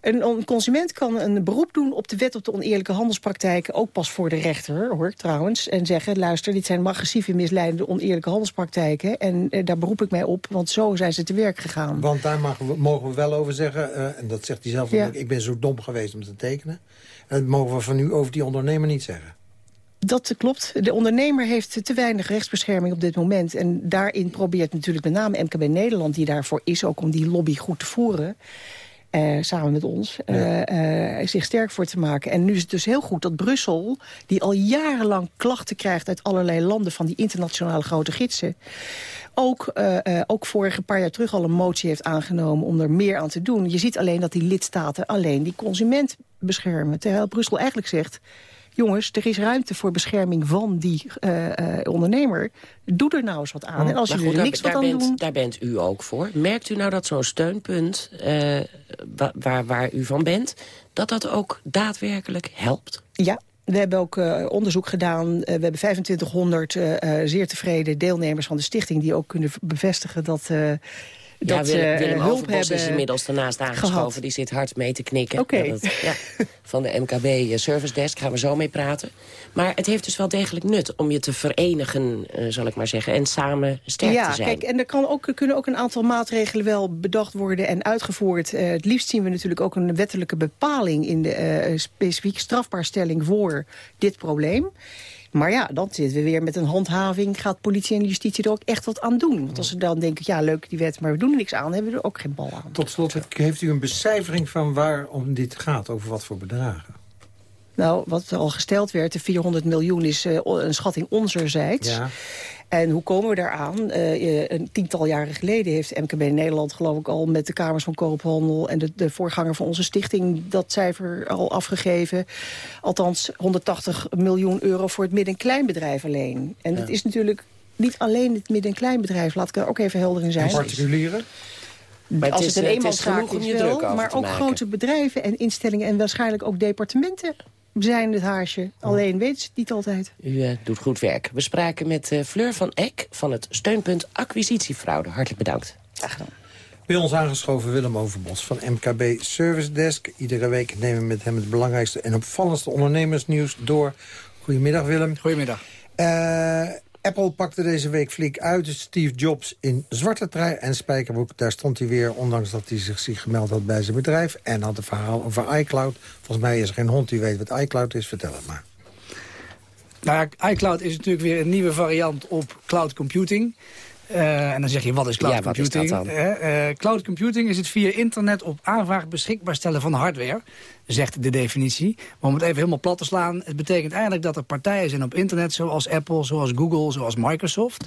Een, consument kan een beroep doen op de wet op de oneerlijke handelspraktijken... ook pas voor de rechter, hoor, trouwens. En zeggen, luister, dit zijn agressieve, misleidende, oneerlijke handelspraktijken. En eh, daar beroep ik mij op, want zo zijn ze te werk gegaan. Want daar mogen we, mogen we wel over zeggen, uh, en dat zegt hij zelf... Ja. ik ben zo dom geweest om te tekenen. En dat mogen we van nu over die ondernemer niet zeggen. Dat klopt. De ondernemer heeft te weinig rechtsbescherming op dit moment. En daarin probeert natuurlijk met name MKB Nederland... die daarvoor is ook om die lobby goed te voeren... Uh, samen met ons, uh, uh, zich sterk voor te maken. En nu is het dus heel goed dat Brussel, die al jarenlang klachten krijgt... uit allerlei landen van die internationale grote gidsen... ook, ook vorige paar jaar terug al een motie heeft aangenomen om er meer aan te doen. Je ziet alleen dat die lidstaten alleen die consument beschermen. Terwijl Brussel eigenlijk zegt jongens, er is ruimte voor bescherming van die uh, ondernemer. Doe er nou eens wat aan. En als jullie er niks daar, wat aan bent, doen... Daar bent u ook voor. Merkt u nou dat zo'n steunpunt, uh, waar, waar u van bent... dat dat ook daadwerkelijk helpt? Ja, we hebben ook uh, onderzoek gedaan. Uh, we hebben 2500 uh, zeer tevreden deelnemers van de stichting... die ook kunnen bevestigen dat... Ja, dat Willem, Willem hulp Overbos hebben is inmiddels daarnaast aangeschoven. gehad. Die zit hard mee te knikken. Dat Ja, [laughs] van de MKB Service Desk gaan we zo mee praten. Maar het heeft dus wel degelijk nut om je te verenigen, eh, zal ik maar zeggen. En samen sterk ja, te zijn. kijk, en er kan ook, kunnen ook een aantal maatregelen wel bedacht worden en uitgevoerd. Eh, het liefst zien we natuurlijk ook een wettelijke bepaling in de eh, specifiek strafbaarstelling voor dit probleem. Maar ja, dan zitten we weer met een handhaving. Gaat politie en justitie er ook echt wat aan doen? Want als ze dan denken, ja leuk die wet, maar we doen er niks aan... hebben we er ook geen bal aan. Tot slot, heeft u een becijfering van waarom dit gaat? Over wat voor bedragen? Nou, wat al gesteld werd, de 400 miljoen is eh, een schatting onzerzijds. Ja. En hoe komen we daaraan? Eh, een tiental jaren geleden heeft MKB Nederland geloof ik al met de Kamers van Koophandel en de, de voorganger van onze stichting dat cijfer al afgegeven. Althans 180 miljoen euro voor het midden- en kleinbedrijf alleen. En Ja. het is natuurlijk niet alleen het midden- en kleinbedrijf, laat ik er ook even helder in zijn. En particulieren? Maar Als het het is, een eh, het is eenmanszaak genoeg om is je wel, maar ook maken. grote bedrijven en instellingen en waarschijnlijk ook departementen zijn het haasje. Alleen ze het niet altijd. U eh, doet goed werk. We spraken met eh, Fleur van Eck van het steunpunt Acquisitiefraude. Hartelijk bedankt. Bij ons aangeschoven Willem Overbos van MKB Service Desk. Iedere week nemen we met hem het belangrijkste en opvallendste ondernemersnieuws door. Goedemiddag Willem. Goedemiddag. Eh, Apple pakte deze week flink uit. Steve Jobs in zwarte trui en spijkerbroek. Daar stond hij weer, ondanks dat hij zich zich gemeld had bij zijn bedrijf. En had een verhaal over iCloud. Volgens mij is er geen hond die weet wat iCloud is. Vertel het maar. Nou ja, iCloud is natuurlijk weer een nieuwe variant op cloud computing. Eh, en dan zeg je, wat is cloud Ja, wat is dat computing? dan? Eh, eh, cloud computing is het via internet op aanvraag beschikbaar stellen van hardware. Zegt de definitie. Maar om het even helemaal plat te slaan. Het betekent eigenlijk dat er partijen zijn op internet zoals Apple, zoals Google, zoals Microsoft.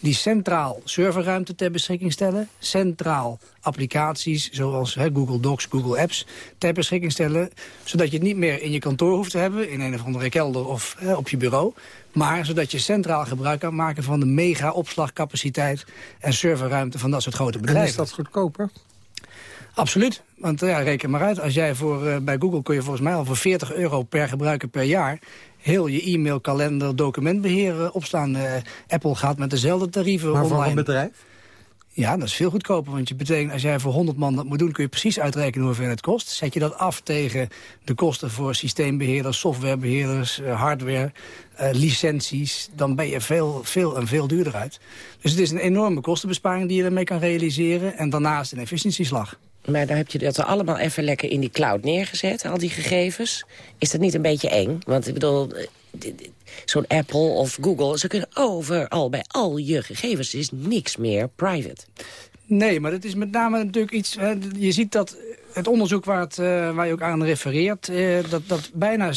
Die centraal serverruimte ter beschikking stellen. Centraal applicaties zoals Google Docs, Google Apps ter beschikking stellen. Zodat je het niet meer in je kantoor hoeft te hebben. In een of andere kelder of op je bureau. Maar zodat je centraal gebruik kan maken van de mega opslagcapaciteit en serverruimte van dat soort grote En bedrijven. is dat goedkoper? Absoluut. Want ja, reken maar uit. Als jij voor, eh, bij Google kun je volgens mij al voor 40 euro per gebruiker per jaar... heel je e-mail, kalender, documentbeheer eh, opslaan. Eh, Apple gaat met dezelfde tarieven Maar online. voor een bedrijf? Ja, dat is veel goedkoper. Want je betekent, als jij voor 100 man dat moet doen... kun je precies uitrekenen hoeveel het kost. Zet je dat af tegen de kosten voor systeembeheerders... softwarebeheerders, eh, hardware, eh, licenties... dan ben je veel, veel en veel duurder uit. Dus het is een enorme kostenbesparing die je ermee kan realiseren. En daarnaast een efficiëntieslag. Maar dan heb je dat allemaal even lekker in die cloud neergezet, al die gegevens. Is dat niet een beetje eng? Want ik bedoel, zo'n Apple of Google... ze kunnen overal bij al je gegevens. Is niks meer private. Nee, maar dat is met name natuurlijk iets... hè, je ziet dat het onderzoek waar, het, eh, waar je ook aan refereert... eh, dat, dat bijna 60%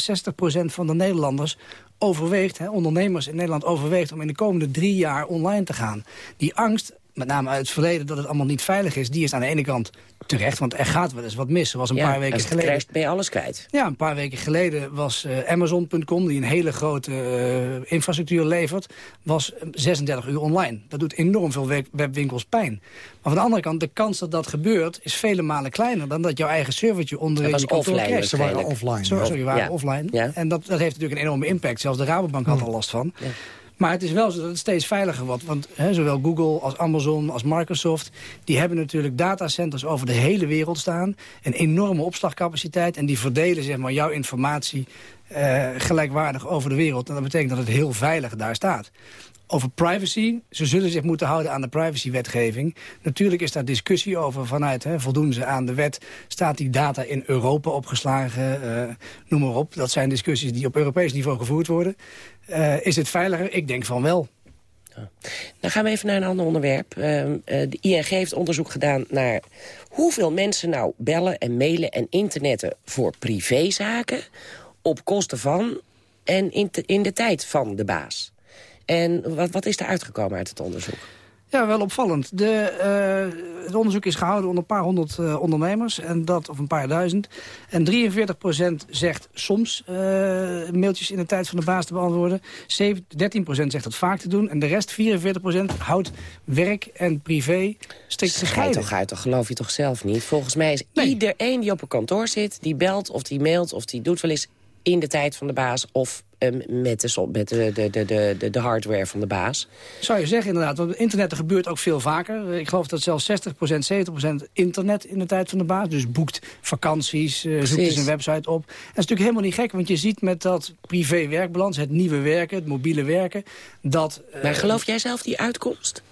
van de Nederlanders overweegt... Hè, ondernemers in Nederland overweegt om in de komende drie jaar online te gaan. Die angst, met name uit het verleden dat het allemaal niet veilig is... die is aan de ene kant terecht, want er gaat wel eens wat mis. Zoals een ja, paar weken als geleden... crasht, ben je alles kwijt. Ja, een paar weken geleden was eh, Amazon.com, die een hele grote eh, infrastructuur levert, was eh, 36 uur online. Dat doet enorm veel we- webwinkels pijn. Maar van de andere kant, de kans dat dat gebeurt is vele malen kleiner dan dat jouw eigen servertje onder Dat was offline. Ze waren offline. Sorry, waren Ja. offline. Ja. En dat, dat heeft natuurlijk een enorme impact. Zelfs de Rabobank had er last van. Maar het is wel zo dat het steeds veiliger wordt. Want zowel Google als Amazon als Microsoft... die hebben natuurlijk datacenters over de hele wereld staan. Een enorme opslagcapaciteit. En die verdelen zeg maar, jouw informatie eh, gelijkwaardig over de wereld. En dat betekent dat het heel veilig daar staat. Over privacy, ze zullen zich moeten houden aan de privacywetgeving. Natuurlijk is daar discussie over vanuit, hè, voldoen ze aan de wet... staat die data in Europa opgeslagen, eh, noem maar op. Dat zijn discussies die op Europees niveau gevoerd worden. Eh, is het veiliger? Ik denk van wel. Dan gaan we even naar een ander onderwerp. Ehm, eh, de ING heeft onderzoek gedaan naar hoeveel mensen nou bellen en mailen en internetten voor privézaken op kosten van en in, de tijd van de baas. En wat, wat is er uitgekomen uit het onderzoek? Ja, wel opvallend. De, uh, het onderzoek is gehouden onder een paar honderd uh, ondernemers, en dat, of een paar duizend. En 43% zegt soms uh, mailtjes in de tijd van de baas te beantwoorden. 7, 13% zegt dat vaak te doen. En de rest, 44%, houdt werk en privé strikt gescheiden. toch uit, dat geloof je toch zelf niet? Volgens mij is nee. iedereen die op een kantoor zit, die belt of die mailt of die doet wel eens in de tijd van de baas of met, de, met de, de, de, de, de hardware van de baas. Zou je zeggen inderdaad, want internet gebeurt ook veel vaker. Ik geloof dat zelfs 60%, 70% internet in de tijd van de baas. Dus boekt vakanties, uh, zoekt eens een website op. En dat is natuurlijk helemaal niet gek, want je ziet met dat privé-werkbalans... het nieuwe werken, het mobiele werken, dat... Maar geloof jij zelf die uitkomst?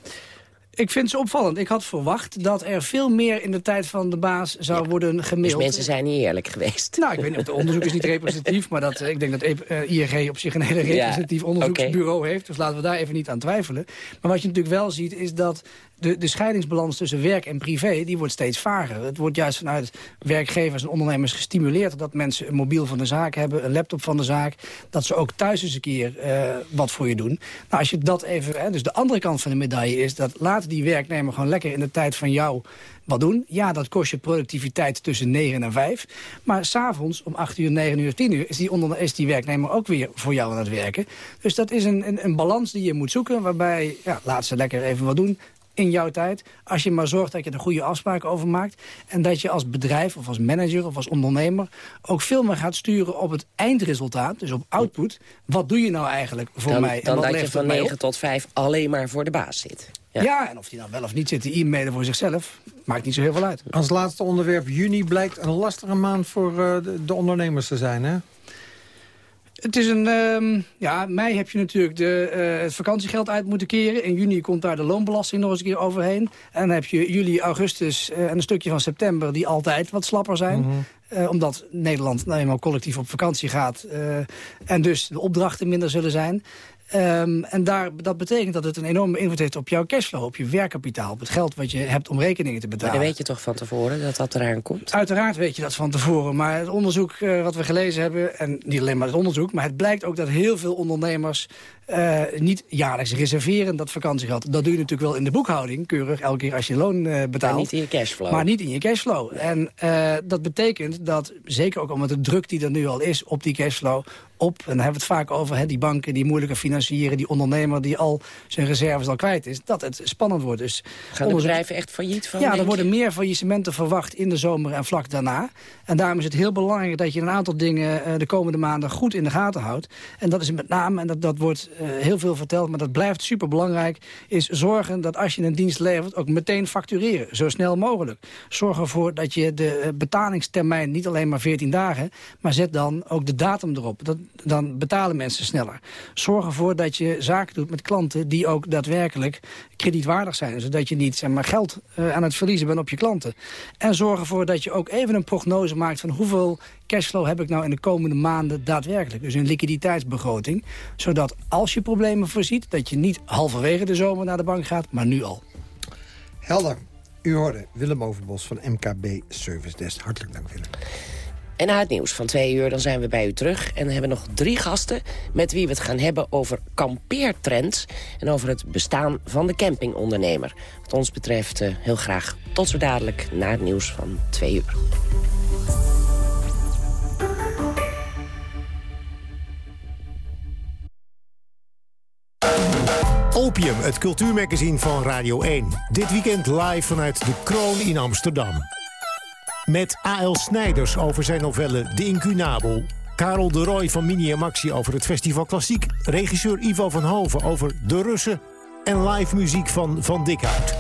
Ik vind ze opvallend. Ik had verwacht dat er veel meer in de tijd van de baas zou worden gemaild. Dus mensen zijn niet eerlijk geweest. Nou, ik weet niet, het onderzoek is niet [laughs] representatief... maar dat, ik denk dat uh, eh, IRG op zich een hele representatief onderzoeksbureau heeft. Dus laten we daar even niet aan twijfelen. Maar wat je natuurlijk wel ziet, is dat de, de scheidingsbalans tussen werk en privé die wordt steeds vager. Het wordt juist vanuit werkgevers en ondernemers gestimuleerd... dat mensen een mobiel van de zaak hebben, een laptop van de zaak... dat ze ook thuis eens een keer uh, wat voor je doen. Nou, als je dat even... Hè, dus de andere kant van de medaille is... dat laat die werknemer gewoon lekker in de tijd van jou wat doen. Ja, dat kost je productiviteit tussen 9 en 5. Maar s'avonds om 8 uur, 9 uur, 10 uur... Is die, onder, is die werknemer ook weer voor jou aan het werken. Dus dat is een, een, een balans die je moet zoeken... waarbij, ja, laat ze lekker even wat doen in jouw tijd. Als je maar zorgt dat je er goede afspraken over maakt. En dat je als bedrijf of als manager of als ondernemer... ook veel meer gaat sturen op het eindresultaat, dus op output. Wat doe je nou eigenlijk voor dan, mij? Dan en dat je van 9 tot 5 alleen maar voor de baas zit. Ja. ja, en of die dan wel of niet zit te e-mailen voor zichzelf... maakt niet zo heel veel uit. Als laatste onderwerp, juni blijkt een lastige maand voor uh, de, de ondernemers te zijn, hè? Het is een... Um, ja, mei heb je natuurlijk de, uh, het vakantiegeld uit moeten keren. In juni komt daar de loonbelasting nog eens een keer overheen. En dan heb je juli, augustus uh, en een stukje van september... die altijd wat slapper zijn. Mm -hmm. uh, omdat Nederland nou eenmaal collectief op vakantie gaat. en dus de opdrachten minder zullen zijn. Um, en daar, dat betekent dat het een enorme invloed heeft op jouw cashflow, op je werkkapitaal, op het geld wat je hebt om rekeningen te betalen. Maar dan weet je toch van tevoren dat dat eraan komt? Uiteraard weet je dat van tevoren, maar het onderzoek uh, wat we gelezen hebben, en niet alleen maar het onderzoek, maar het blijkt ook dat heel veel ondernemers uh, niet jaarlijks reserveren dat vakantiegeld. Dat doe je natuurlijk wel in de boekhouding, keurig, elke keer als je loon uh, betaalt. Maar niet in je cashflow. Maar niet in je cashflow. En uh, dat betekent dat, zeker ook omdat de druk die er nu al is op die cashflow, op, en daar hebben we het vaak over, hè, die banken die moeilijker financieren, die ondernemer die al zijn reserves al kwijt is, dat het spannend wordt. Dus Gaan de bedrijven echt failliet van? Ja, er worden meer faillissementen verwacht in de zomer en vlak daarna. En daarom is het heel belangrijk dat je een aantal dingen de komende maanden goed in de gaten houdt. En dat is met name, en dat, dat wordt heel veel verteld, maar dat blijft superbelangrijk, is zorgen dat als je een dienst levert, ook meteen factureren, zo snel mogelijk. Zorg ervoor dat je de betalingstermijn niet alleen maar 14 dagen, maar zet dan ook de datum erop. Dat, dan betalen mensen sneller. Zorg ervoor dat je zaken doet met klanten die ook daadwerkelijk kredietwaardig zijn. Zodat je niet zeg maar, geld uh, aan het verliezen bent op je klanten. En zorg ervoor dat je ook even een prognose maakt van hoeveel cashflow heb ik nou in de komende maanden daadwerkelijk. Dus een liquiditeitsbegroting. Zodat als je problemen voorziet, dat je niet halverwege de zomer naar de bank gaat, maar nu al. Helder. U hoorde Willem Overbos van MKB Service Desk. Hartelijk dank, Willem. En na het nieuws van twee uur dan zijn we bij u terug. En dan hebben we nog drie gasten met wie we het gaan hebben over kampeertrends... en over het bestaan van de campingondernemer. Wat ons betreft uh, heel graag tot zo dadelijk na het nieuws van twee uur. Opium, het cultuurmagazine van Radio 1. Dit weekend live vanuit de Kroon in Amsterdam. Met A.L. Snijders over zijn novelle De Incunabel. Karel de Roy van Mini en Maxi over het Festival Klassiek. Regisseur Ivo van Hoven over De Russen. En live muziek van Van Dikhout.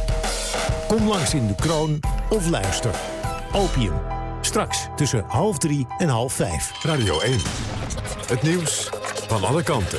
Kom langs in de Kroon of luister. Opium. Straks tussen half drie en half vijf. Radio 1. Het nieuws van alle kanten.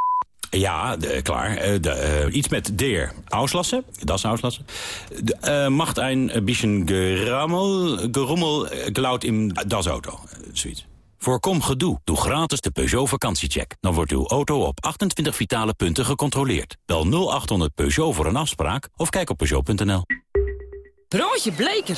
Ja, de, klaar. Eh, de, eh, iets met der auslassen. Dat is auslassen. De, eh, macht een bisschen gerammel, gerommel, geluid in das auto. zoiets. Voorkom gedoe. Doe gratis de Peugeot vakantiecheck. Dan wordt uw auto op 28 vitale punten gecontroleerd. Bel 0800 Peugeot voor een afspraak of kijk op Peugeot.nl. Broodje Bleker.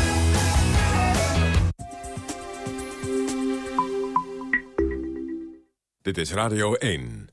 Dit is Radio 1.